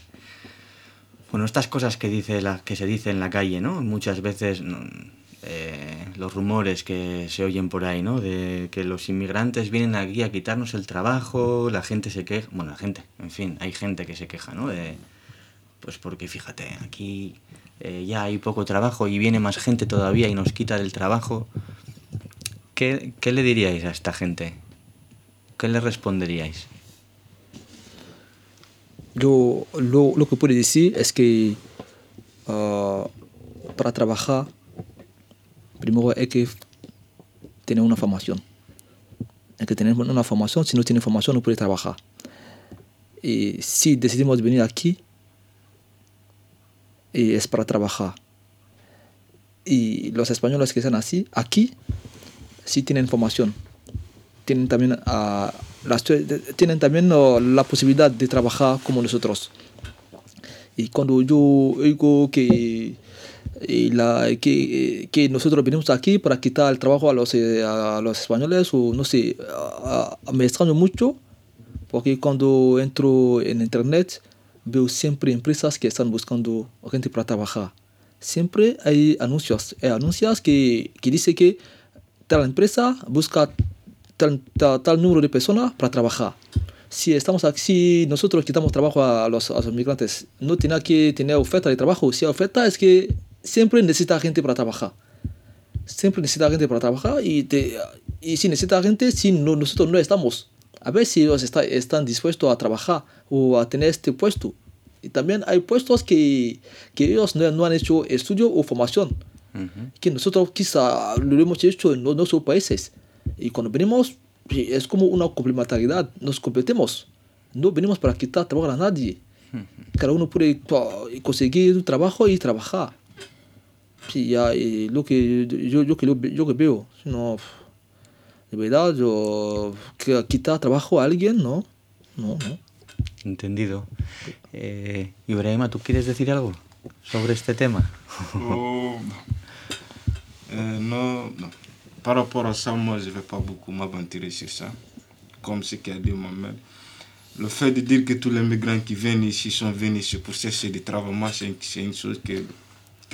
bueno, estas cosas que, dice la, que se dice en la calle, ¿no? Muchas veces eh, los rumores que se oyen por ahí, ¿no? De que los inmigrantes vienen aquí a quitarnos el trabajo, la gente se queja, bueno, la gente, en fin, hay gente que se queja, ¿no? De, pues porque fíjate, aquí eh, ya hay poco trabajo y viene más gente todavía y nos quita el trabajo. ¿Qué, qué le diríais a esta gente? ¿Qué le responderíais? Yo lo, lo que puedo decir es que ah, para trabajar, primero hay que tener una formación. Hay que tener una formación, si no tiene formación no puede trabajar. Y si decidimos venir aquí, es para trabajar. Y los españoles que están así, aquí, sí tienen formación. Tienen también, ah, las- tienen también oh, la posibilidad de trabajar como nosotros. Y cuando yo digo que, y la, que, que nosotros venimos aquí para quitar el trabajo a los, eh, a los españoles, o no sé, me extraño mucho, porque cuando entro en internet veo siempre empresas que están buscando gente para trabajar. Siempre hay anuncios, hay anuncios que, que dice que tal empresa busca tal, tal, número de personas para trabajar. Si estamos si nosotros quitamos trabajo a los, a los migrantes, no tiene que tener oferta de trabajo. Si hay oferta es que siempre necesita gente para trabajar. Siempre necesita gente para trabajar y, te- y si necesita gente, si no, nosotros no estamos. A ver si ellos está- están dispuestos a trabajar o a tener este puesto. Y también hay puestos que, que ellos no, no han hecho estudio o formación que nosotros quizá lo hemos hecho en nuestros países. Y cuando venimos, es como una complementariedad, nos completemos. No venimos para quitar trabajo a nadie. Cada uno puede pa- conseguir un trabajo y trabajar. Sí, ya, y lo que yo, yo, que, lo- yo que veo, no, de verdad, yo que quitar trabajo a alguien, no, no, no. Entendido. Eh, Ibrahima, ¿tú quieres decir algo sobre este tema? Oh, euh, non, non. Par rapport à ça, moi, je ne vais pas beaucoup m'aventurer sur ça. Comme ce qu'a dit Mohamed. Le fait de dire que tous les migrants qui viennent ici sont venus pour chercher du travail, moi, c'est une chose que,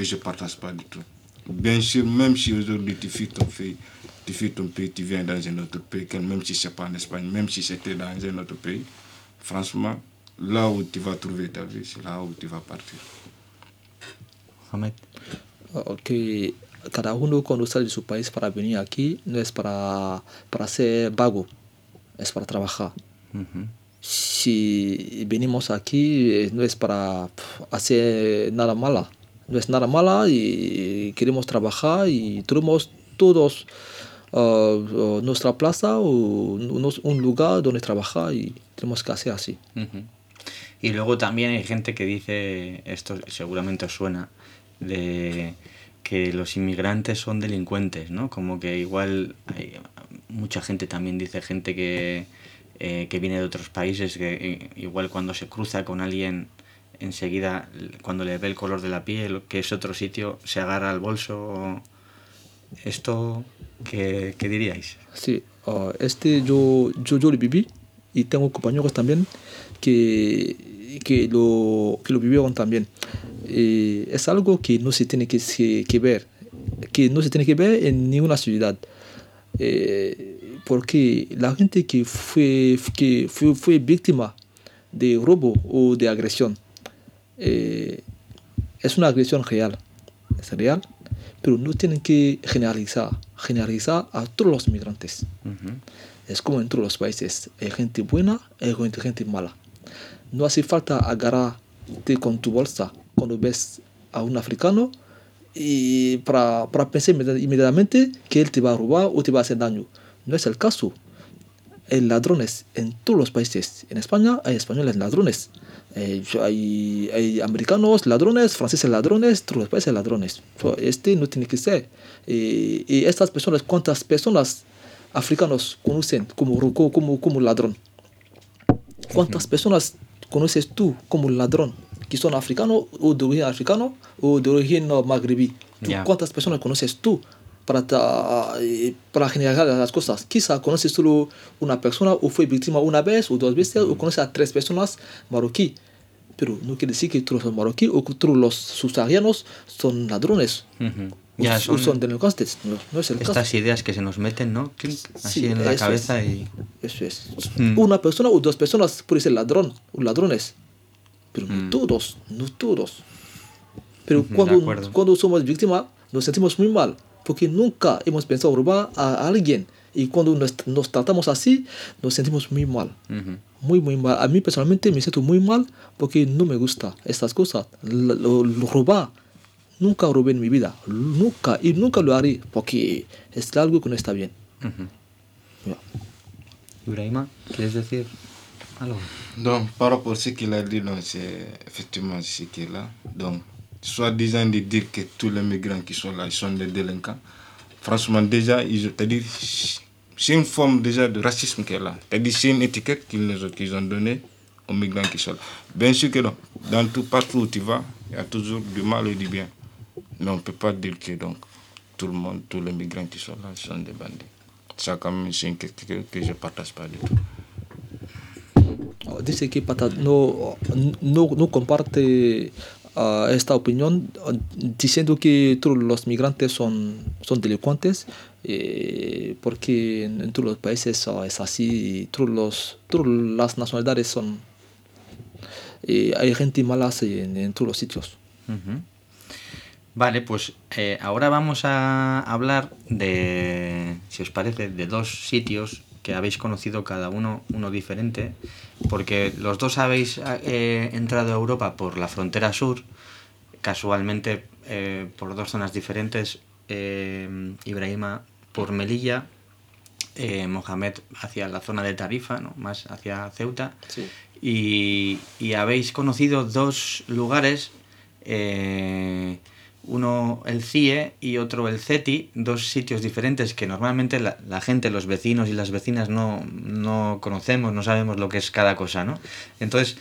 que je ne partage pas du tout. Bien sûr, même si aujourd'hui tu fuis ton pays, tu fuis ton pays, tu viens dans un autre pays, même si ce n'est pas en Espagne, même si c'était dans un autre pays, franchement, là où tu vas trouver ta vie, c'est là où tu vas partir. Mohamed. Ah, que cada uno cuando sale de su país para venir aquí no es para, para ser vago, es para trabajar. Ujú. si venimos aquí eh, no es para hacer nada mala, no es nada mala y queremos trabajar y tenemos todos ah, nuestra plaza o un lugar donde trabajar y tenemos que hacer así. Ujú. Y luego también hay gente que dice, esto seguramente os suena, de que los inmigrantes son delincuentes, ¿no? Como que igual hay, mucha gente también dice, gente que, eh, que viene de otros países, que eh, igual cuando se cruza con alguien enseguida, cuando le ve el color de la piel, que es otro sitio, se agarra al bolso. ¿Esto qué, qué diríais? Sí, ah, este yo, yo, yo lo viví y tengo compañeros también que, que, lo, que lo vivieron también. Eh, es algo que no se tiene que, que ver, que no se tiene que ver en ninguna ciudad. Eh, porque la gente que fue, que fue, fue víctima de robo o de agresión eh, es una agresión real, es real, pero no tienen que generalizar, generalizar a todos los migrantes. Ujú. Es como en todos los países, hay gente buena, hay gente mala. No hace falta agarrarte con tu bolsa cuando ves a un africano y para, para pensar inmedi- inmediatamente que él te va a robar o te va a hacer daño. No es el caso. Hay ladrones en todos los países. En España hay españoles ladrones. Eh, hay, hay americanos ladrones, franceses ladrones, todos los países ladrones. So, Este no tiene que ser. Y estas personas, ¿cuántas personas africanos conocen como, como, como ladrón? ¿Cuántas personas conoces tú como ladrón? Que son africanos o de origen africano o de origen magrebí. ¿Tú Ya. ¿Cuántas personas conoces tú para, eh, para generar las cosas? Quizá conoces solo una persona o fue víctima una vez o dos veces o conoces a tres personas marroquí. Pero no quiere decir que todos los marroquí o que todos los subsaharianos son ladrones Ujú. o, Ya o son son delincuentes. No, no es el caso. estas ideas que se nos meten, ¿no? Así Sí, en la cabeza es. y... Eso es. Mm. Una persona o dos personas puede ser ladrón o ladrones, pero Mm. no todos, no todos. Pero cuando, cuando somos víctimas nos sentimos muy mal, porque nunca hemos pensado robar a alguien. Y cuando nos, nos tratamos así, nos sentimos muy mal. Ujú. Muy, muy mal. A mí personalmente me siento muy mal porque no me gusta estas cosas. Lo, lo- lo robar. Nunca robé en mi vida. Nunca. Y nunca lo haré porque es algo que no está bien. Ujú. Ya. Ibrahima, ¿quieres decir algo? Donc, par rapport à ce qu'il a dit, c'est effectivement ce qui est là. Donc, soi-disant de dire que tous les migrants qui sont là, ils sont des délinquants. Franchement, déjà, c'est une forme déjà de racisme est là. C'est-à-dire, c'est une étiquette qu'ils ont, donnée aux migrants qui sont là. Bien sûr que non, dans tout, partout où tu vas, il y a toujours du mal et du bien. Mais on ne peut pas dire que donc, tout le monde, tous les migrants qui sont là sont des bandits. Ça, quand même, c'est une question que, je ne partage pas du tout. que Pata no, no, no ah, esta opinión ah, diciendo que todos los migrantes son, son delincuentes eh, porque en, en todos los países ah, es así y todos los, todas las nacionalidades son eh, hay gente mala en, en todos los sitios Ujú. Vale, pues eh, ahora vamos a hablar de, si os parece, de dos sitios que habéis conocido cada uno, uno diferente, porque los dos habéis eh, entrado a Europa por la frontera sur, casualmente eh, por dos zonas diferentes, eh, Ibrahima por Melilla, eh, Mohamed hacia la zona de Tarifa, ¿no? más hacia Ceuta, Sí. y, y habéis conocido dos lugares, eh, uno el CIE y otro el CETI, dos sitios diferentes que normalmente la, la gente, los vecinos y las vecinas no, no conocemos, no sabemos lo que es cada cosa, ¿no? Entonces,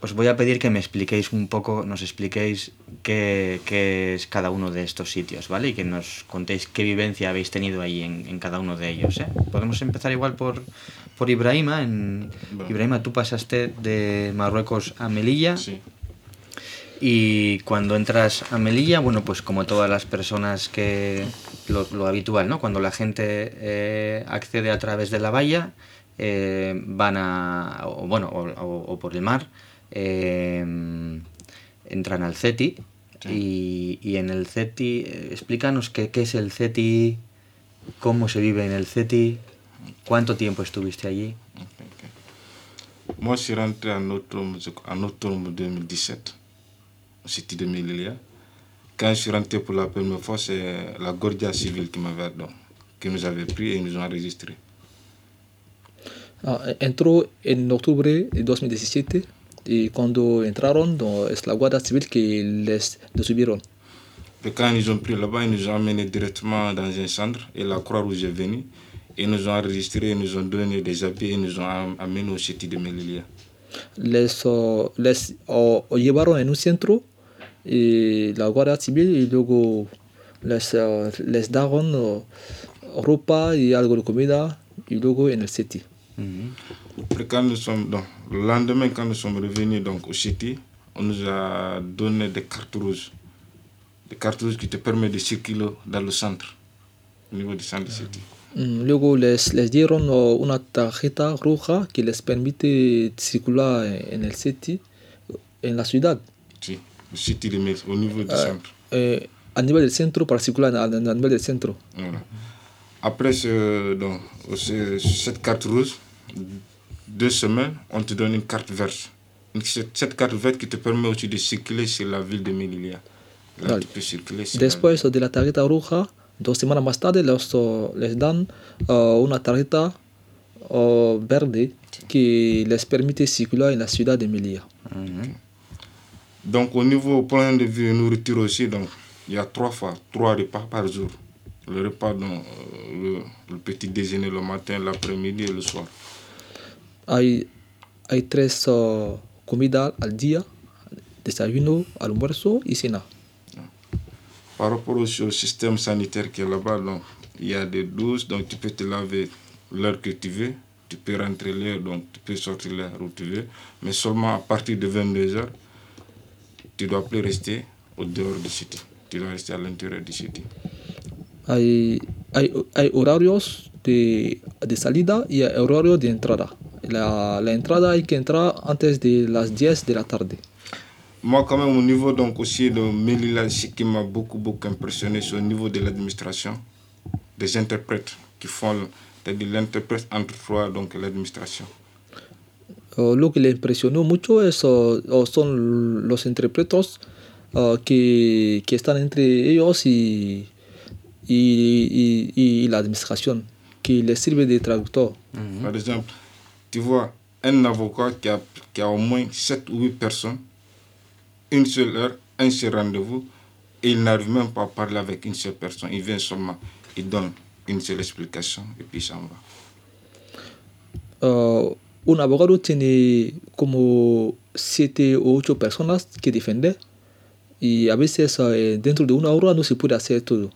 os voy a pedir que me expliquéis un poco, nos expliquéis qué, qué es cada uno de estos sitios, ¿vale? Y que nos contéis qué vivencia habéis tenido ahí en, en cada uno de ellos, ¿eh? Podemos empezar igual por, por Ibrahima. En, Bueno. Ibrahima, tú pasaste de Marruecos a Melilla. Sí. Y cuando entras a Melilla, bueno, pues como todas las personas que lo, lo habitual, ¿no? Cuando la gente eh, accede a través de la valla, eh, van a, o, bueno, o, o- o por el mar, eh, entran al CETI. Y, y en el CETI, eh, explícanos qué, qué es el CETI, cómo se vive en el CETI, cuánto tiempo estuviste allí. Ok, ok. Moi, je suis rentré en octobre, en octobre 2017, City de Melilla. Quand je suis rentré pour la première fois, c'est la Guardia Civile qui m'avait donc, qui nous avait pris et ils nous ont enregistrés. Ah, entró en octubre de 2017 y cuando entraron es la Guardia Civil que les detuvieron. Et quand ils nous ont pris là-bas, ils nous ont emmenés directement dans un centre et la Croix-Rouge est venue. Ils nous ont enregistrés, ils nous ont donné des habits et nous ont am- amenés au City de Melilla. Les, les oh, llevaron en un centro y la Guardia Civil y luego les, uh, les daron uh, ropa y algo de comida y luego en el city. Mm. Quand nous sommes, donc, le lendemain, quand nous sommes revenus donc, au city, on nous a donné des cartes rouges. Des cartes rouges qui te permettent de circuler dans le centre, au niveau du centre du city. Mm, luego les, les dieron euh, una tarjeta roja que les permite circular en, en el city, en la ciudad au niveau du euh, centre. Euh, à niveau du centre, particulièrement à niveau du centre. Voilà. Après ce, donc, ce, cette carte rouge, deux semaines, on te donne une carte verte. Cette, cette carte verte qui te permet aussi de circuler sur la ville de Melilla. Là, tu peux circuler sur Después la de la tarjeta roja, dos semanas más tarde, los, les dan uh, tarjeta uh, verde qui les permet de circuler en la ciudad de Melilla. Mm -hmm. Donc au niveau point de vue nourriture aussi, donc, il y a trois fois, trois repas par jour. Le repas, donc, euh, le, le petit déjeuner le matin, l'après-midi et le soir. Hay, hay tres oh, comidas al día, desayuno, almuerzo y cena. Par rapport au système sanitaire qui est là-bas, donc, il y a des douches, donc tu peux te laver l'heure que tu veux, tu peux rentrer l'heure, donc tu peux sortir l'heure où tu veux, mais seulement à partir de 22 heures, tu ne dois plus rester au dehors du city, tu dois rester à l'intérieur du city. Hay, hay, hay horarios de, de salida y hay horario de entrada. La, la entrada hay que entrar antes de las 10 de la tarde. Moi, quand même, au niveau donc aussi de Melilla, ce qui m'a beaucoup, beaucoup impressionné, c'est au niveau de l'administration, des interprètes qui font, c'est-à-dire l'interprète entre toi donc l'administration. Uh, lo que le impresionó mucho es, uh, son los intérpretes uh, que, que están entre ellos y, y, y- y la administración, que les sirve de traductor. Par exemple, tu vois un avocat qui a, qui a au moins 7 ou 8 personnes, une seule heure, un seul rendez-vous, et il n'arrive même pas à parler avec une seule personne. Il vient seulement, il donne une seule explication et puis il s'en va. Uh, un abogado tiene como siete o ocho personas que defender y a veces uh, dentro de una hora no se puede hacer todo.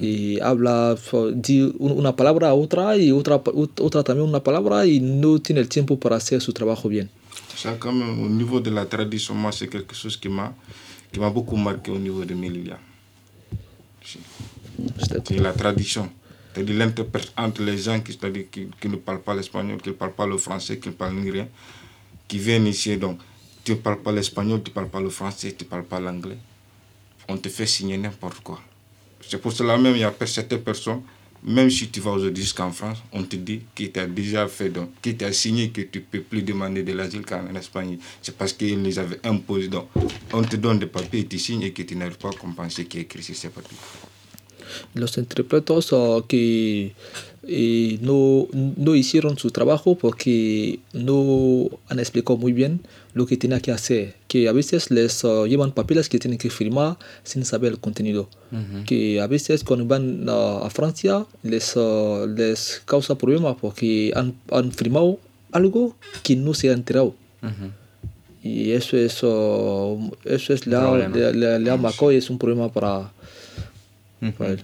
Y habla, uh, di un- una palabra a otra y otra, otra también una palabra y no tiene el tiempo para hacer su trabajo bien. Ça, quand même, au niveau de la tradition, moi, c'est quelque chose qui m'a qui m'a beaucoup marqué au niveau de Melilla. C'est la tradition. C'est-à-dire l'interprète entre les gens qui, qui, ne parlent pas l'espagnol, qui ne parlent pas le français, qui ne parlent rien, qui viennent ici. Donc, tu ne parles pas l'espagnol, tu ne parles pas le français, tu ne parles pas l'anglais. On te fait signer n'importe quoi. C'est pour cela même, il y a certaines personnes, même si tu vas aujourd'hui jusqu'en France, on te dit qu'il t'a déjà fait, donc, qu'il t'a signé que tu ne peux plus demander de l'asile qu'en Espagne. C'est parce qu'ils les avaient imposé. Donc, on te donne des papiers, tu signes et que tu n'arrives pas à compenser qui est écrit sur ces papiers. Los intérpretes uh, que eh, no, no hicieron su trabajo porque no han explicado muy bien lo que tenía que hacer, que a veces les uh, llevan papeles que tienen que firmar sin saber el contenido, que a veces cuando van uh, a Francia les, les causa problemas porque han, han firmado algo que no se ha enterado. Y eso es, eso es le ha marcado y es un problema para, para él.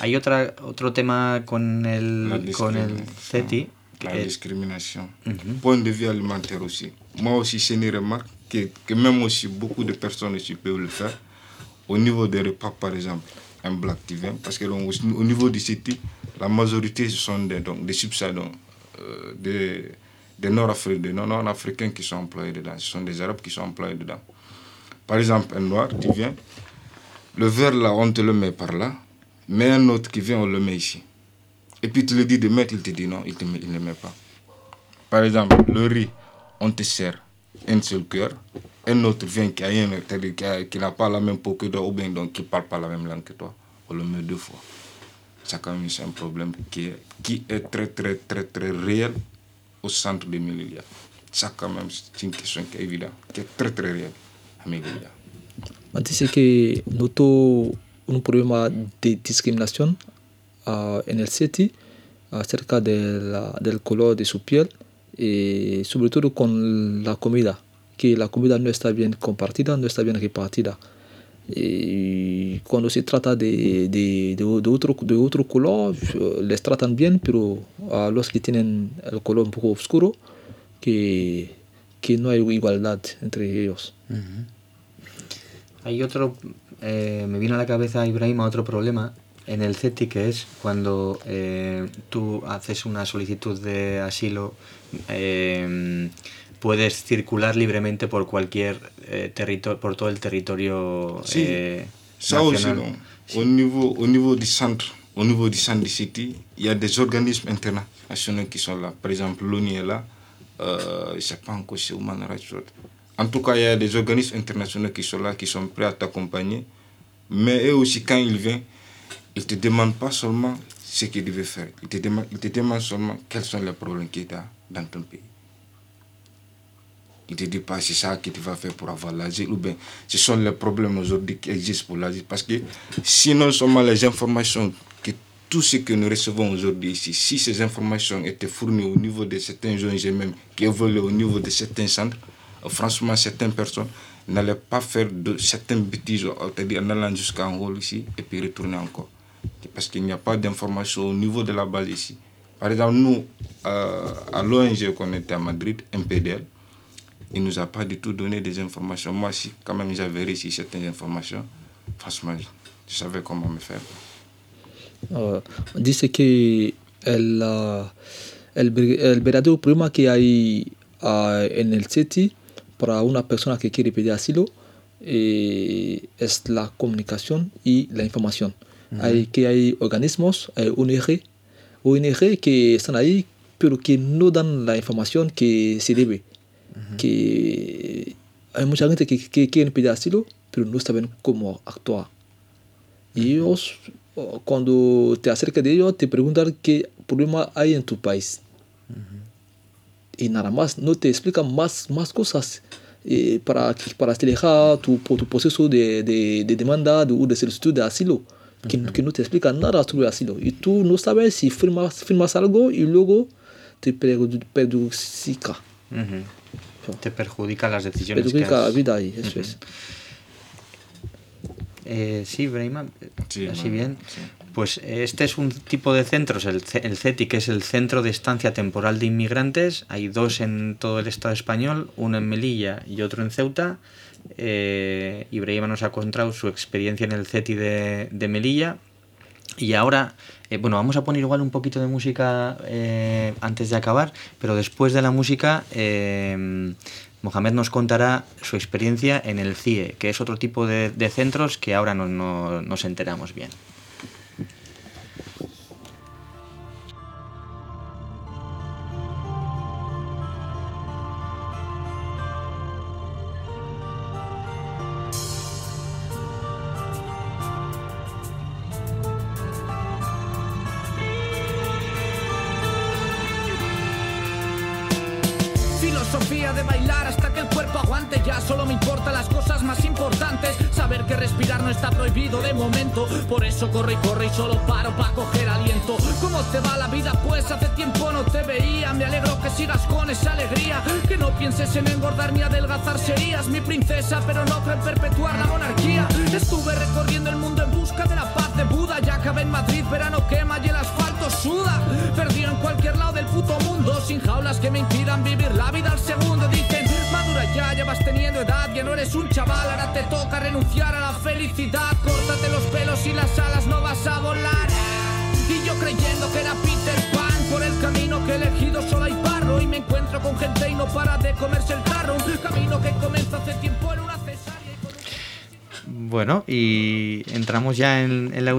Hay otra, otro tema con el, con el. CETI. La que- discrimination. Point de vue alimentaire aussi. Moi aussi, c'est une remarque que, que même aussi beaucoup de personnes aussi peuvent le faire. Au niveau des repas, par exemple, un black qui vient, parce que donc, au au niveau du city, la majorité ce sont des, donc, des subsahariens, euh, des, des nord-africains, des non-africains qui sont employés dedans. Ce sont des arabes qui sont employés dedans. Par exemple, un noir qui vient, le verre là, on te le met par là, mais un autre qui vient, on le met ici. Et puis tu le dis de mettre, il te dit non, il ne il ne met pas. par exemple, le riz, on te sert un seul cœur. Un autre vient qui a qui qui n'a pas la même peau que toi, ou bien donc qui ne parle pas la même langue que toi. On le met deux fois. Ça, quand même, c'est un problème qui est, qui est très, très, très, très réel au centre de Melilla. Ça, quand même, c'est une question qui est évidente, qui est très, très réelle à Melilla. Dice que noto un problema de discriminación ah, en el City acerca de del color de su piel y sobre todo con la comida, que la comida no está bien compartida, no está bien repartida. Y cuando se trata de, de, de- otro, de otro color, eh, les tratan bien, pero a los que tienen el color un poco oscuro, que, que no hay igualdad entre ellos. Hay otro, eh, me vino a la cabeza, Ibrahim, otro problema en el CETI que es cuando eh, tú haces una solicitud de asilo, eh, puedes circular libremente por cualquier territorio, por todo el territorio eh, ça aussi, nacional. non. Au, niveau, au niveau du centre, au niveau du centre du City, il y a des organismes internationaux qui sont là. Par exemple, l'ONU est là. Euh, je ne sais pas encore si. En tout cas, il y a des organismes internationaux qui sont là, qui sont prêts à t'accompagner. Mais eux aussi, quand ils viennent, ils ne te demandent pas seulement ce qu'ils devaient faire. Ils te, demandent, ils te demandent seulement quels sont les problèmes qu'il y a dans ton pays. Il ne te dit pas c'est ça que tu vas faire pour avoir l'asile ou bien ce sont les problèmes aujourd'hui qui existent pour l'asile. Parce que sinon seulement les informations, que tout ce que nous recevons aujourd'hui ici, si ces informations étaient fournies au niveau de certains ONG même, qui évoluent au niveau de certains centres, franchement certaines personnes n'allaient pas faire de certaines bêtises, euh, c'est-à-dire en allant jusqu'à Angola ici et puis retourner encore. Parce qu'il n'y a pas d'informations au niveau de la base ici. Par exemple, nous, euh, à l'ONG qu'on était à Madrid, MPDL, il ne nous a pas du tout donné des informations. Moi, si quand même j'avais réussi certaines informations, franchement, je savais comment me faire. Uh, dice que el, el, el verdadero problema que hay uh, en el City para una persona que quiere pedir asilo eh, es la comunicación y la información. Hay que hay organismos, hay ONG, ONG que están ahí, pero que no dan la información que se debe. Que hay mucha gente que, que quiere pedir asilo, pero no saben cómo actuar. Y ellos, cuando te acercas de ellos, te preguntan qué problema hay en tu país. Y nada más, no te explican más, más cosas eh, para, que- para acelerar tu, tu proceso de, de, de demanda de, o de solicitud de asilo. Que, que no te explican nada sobre asilo. Y tú no sabes si firmas, firmas algo y luego te perju- perjudica. Ujú. Te perjudica las decisiones que Perjudica la has- vida ahí, eso es. Eh, sí, Brahima, eh, Sí, así bien. sí. Pues este es un tipo de centros, el, el CETI, que es el Centro de Estancia Temporal de Inmigrantes. Hay dos en todo el Estado español, uno en Melilla y otro en Ceuta. Eh, Ibrahima nos ha contado su experiencia en el CETI de, Melilla. Y ahora, eh, bueno, vamos a poner igual un poquito de música eh, antes de acabar, pero después de la música, eh, Mohamed nos contará su experiencia en el CIE, que es otro tipo de, centros que ahora no- nos enteramos bien.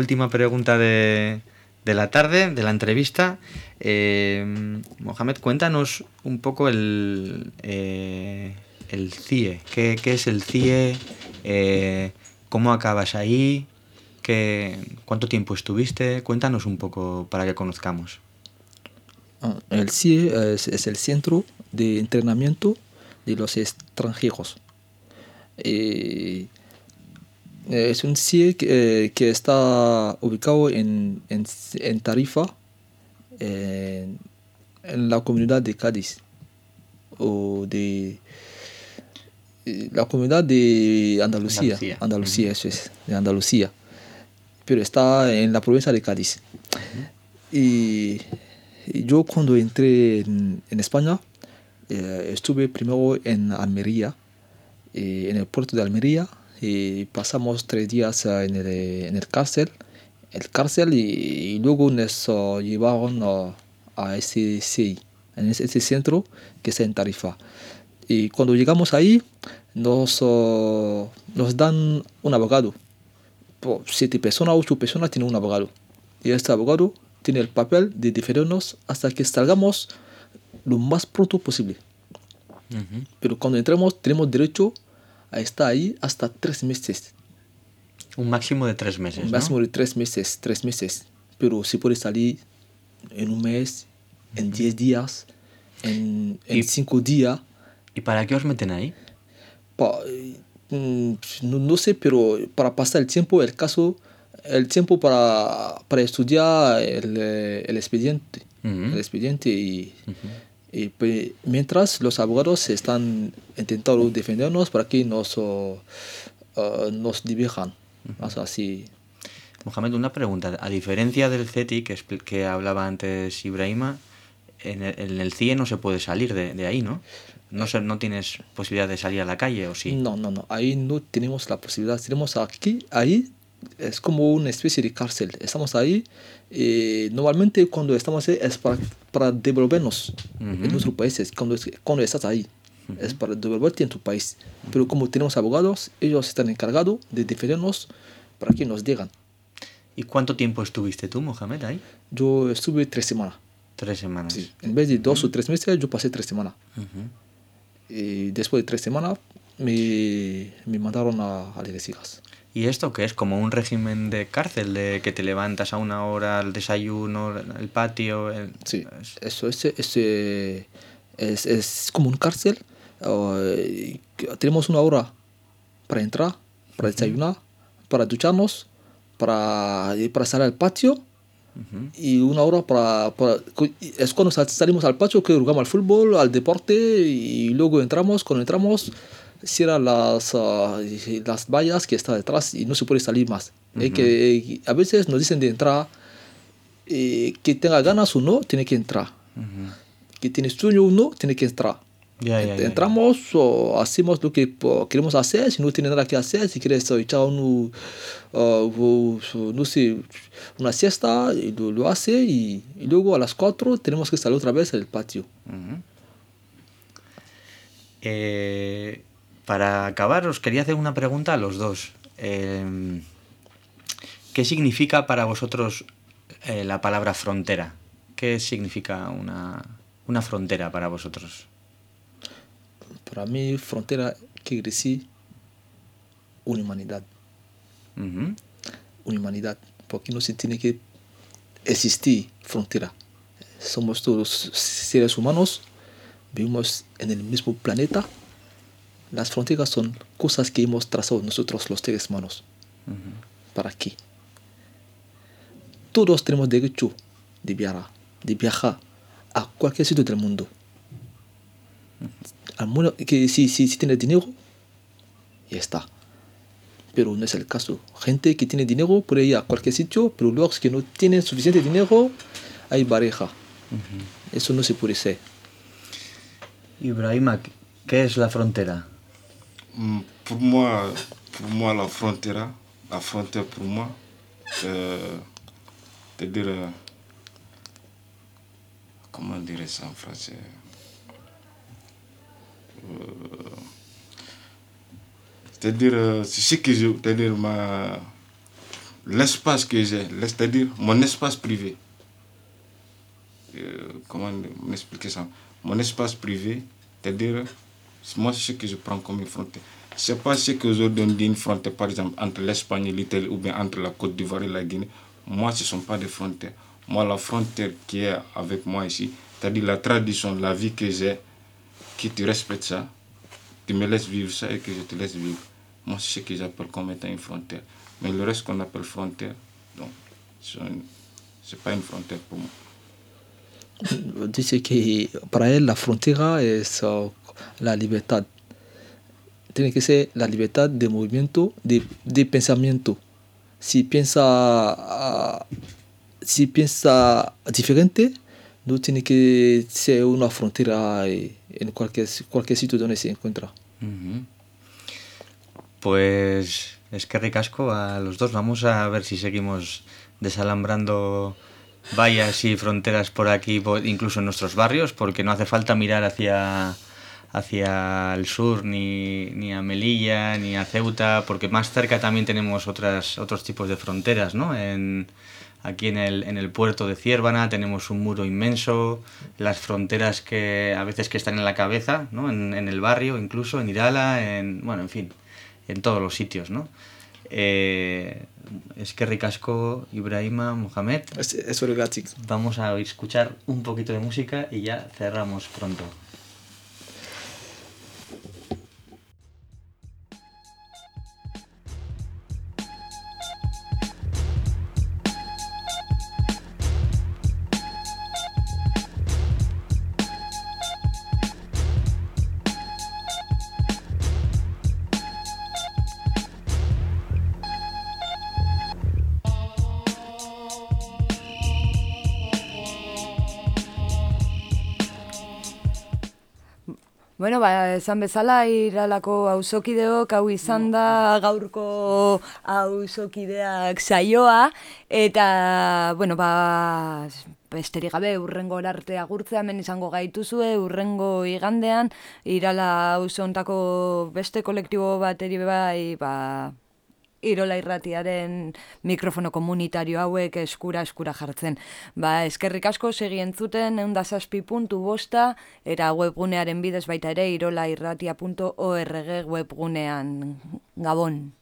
Última pregunta de, de la tarde, de la entrevista. Eh, Mohamed, cuéntanos un poco el, eh, el CIE. ¿Qué, qué es el CIE? Eh, ¿Cómo acabas ahí? ¿Qué, ¿Cuánto tiempo estuviste? Cuéntanos un poco para que conozcamos. Ah, El CIE es, el Centro de Entrenamiento de los Extranjeros. Es un CIE que, eh, que está ubicado en, en, en Tarifa, en, en la comunidad de Cádiz, o de eh, la comunidad de Andalucía, Andalucía. Andalucía, eso es, de Andalucía, pero está en la provincia de Cádiz. Y, y yo cuando entré en, en España, eh, estuve primero en Almería, eh, en el puerto de Almería, y pasamos tres días eh, en el, en el cárcel, el cárcel y, y luego nos eh, llevaron a, a ese en ese, centro que está en Tarifa. Y cuando llegamos ahí, nos, eh, nos dan un abogado. Por siete personas, ocho personas tienen un abogado. Y este abogado tiene el papel de defendernos hasta que salgamos lo más pronto posible. Pero cuando entramos tenemos derecho a estar ahí hasta tres meses. Un máximo de tres meses. Un ¿no? máximo de tres meses, tres meses. Pero se puede salir en un mes, en diez días, en, cinco días. ¿Y para qué os meten ahí? Pa- mm, no, no sé, pero para pasar el tiempo, el caso, el tiempo para, para estudiar el, eh, el expediente. El expediente y, y, pues, mientras los abogados están intentando defendernos para que nos, ah, nos divijan. O sea, así. Mohamed, una pregunta. A diferencia del CETI que, que hablaba antes Ibrahima, en el, en el CIE no se puede salir de, de ahí, ¿no? No, se- no tienes posibilidad de salir a la calle, ¿o sí? No, no, no. Ahí no tenemos la posibilidad. Tenemos aquí, ahí es como una especie de cárcel. Estamos ahí. eh, normalmente cuando estamos ahí es para, para devolvernos en nuestros países. Cuando, cuando estás ahí es para devolverte en tu país. Pero como tenemos abogados, ellos están encargados de defendernos para que nos digan. ¿Y cuánto tiempo estuviste tú, Mohamed, ahí? Yo estuve tres semanas. Tres semanas. Sí. En vez de dos o tres meses, yo pasé tres semanas. Y después de tres semanas me, me mandaron a, a Algeciras. ¿Y esto qué es? ¿Como un régimen de cárcel? De que te levantas a una hora, el desayuno, el patio... el- Sí, es- eso es, es, es, es como un cárcel. tenemos una hora para entrar, para desayunar, para ducharnos, para, para salir al patio y una hora para, para- Es cuando sal- salimos al patio que jugamos al fútbol, al deporte y luego entramos. Cuando entramos, cierran las, ah, las vallas que está detrás y no se puede salir más. Hay que, a veces nos dicen de entrar, eh, que tenga ganas o no, tiene que entrar. Que tiene sueño o no, tiene que entrar. Entramos o hacemos lo que queremos hacer, si no tiene nada que hacer, si quieres uh, echar un, uh, uh, uh, no sé, una siesta, y lo, lo hace y, y luego a las 4 tenemos que salir otra vez al patio. Eh, para acabar, os quería hacer una pregunta a los dos. Eh, ¿Qué significa para vosotros eh, la palabra frontera? ¿Qué significa una, una frontera para vosotros? Para mí, frontera quiere decir una humanidad, Ujú. una humanidad, porque no se tiene que existir frontera. Somos todos seres humanos, vivimos en el mismo planeta. Las fronteras son cosas que hemos trazado nosotros los seres humanos. ¿Para qué? Todos tenemos derecho de viajar, de viajar a cualquier sitio del mundo. Al menos que si, si, si tienes dinero, ya está. Pero no es el caso. Gente que tiene dinero puede ir a cualquier sitio, pero los que no tienen suficiente dinero, hay pareja. Eso no se puede ser. Ibrahima, ¿qué es la frontera? Mm, Pour moi, pour moi, la frontière, la frontière pour moi, euh, c'est-à-dire, euh, comment dire ça en français? Euh, C'est-à-dire, c'est ce que je, c'est-à-dire ma, l'espace que j'ai, c'est-à-dire mon espace privé. Comment expliquer ça? Mon espace privé, c'est-à-dire, moi, c'est ce que je prends comme une frontière. C'est pas ce que je donne une frontière, par exemple, entre l'Espagne et l'Italie ou bien entre la Côte d'Ivoire et la Guinée. Moi, ce ne sont pas des frontières. Moi, la frontière qui est avec moi ici, c'est-à-dire la tradition, la vie que j'ai, que tu respectes ça, tu me laisses vivre ça et que je te laisse vivre. Moi, c'est ce que j'appelle comme étant une frontière. Mais le reste qu'on appelle frontière, donc, ce n'est pas une frontière pour moi. Dice que para él la frontera es la libertad. Tiene que ser la libertad de movimiento, de, pensamiento. Si piensa, si piensa diferente, no tiene que ser una frontera en cualquier, cualquier sitio donde se encuentra. Pues es que ricasco a los dos. Vamos a ver si seguimos desalambrando vallas y fronteras por aquí, incluso en nuestros barrios, porque no hace falta mirar hacia, hacia el sur, ni, ni a Melilla, ni a Ceuta, porque más cerca también tenemos otras, otros tipos de fronteras, ¿no? En, aquí en el, en el puerto de Ciérvana tenemos un muro inmenso, las fronteras que a veces que están en la cabeza, ¿no? En, en el barrio, incluso en Irala, en, bueno, en fin, en todos los sitios, ¿no? Eh, es que ricasco, Ibrahima, Mohamed. Es, es. Vamos a escuchar un poquito de música y ya cerramos pronto. Bueno, ba, esan bezala, iralako auzokideok, hau izan da gaurko auzokideak saioa, eta, bueno, ba, besterik gabe, urrengo arte agurtzea hemen izango gaituzue, urrengo igandean, irala auzontako beste kolektibo bateri bai, ba, Irola irratiaren mikrofono komunitario hauek eskura eskura jartzen. Ba, eskerrik asko segi entzuten eundazazpi puntu bosta, eta webgunearen bidez baita ere irolairratia.org webgunean. Gabon.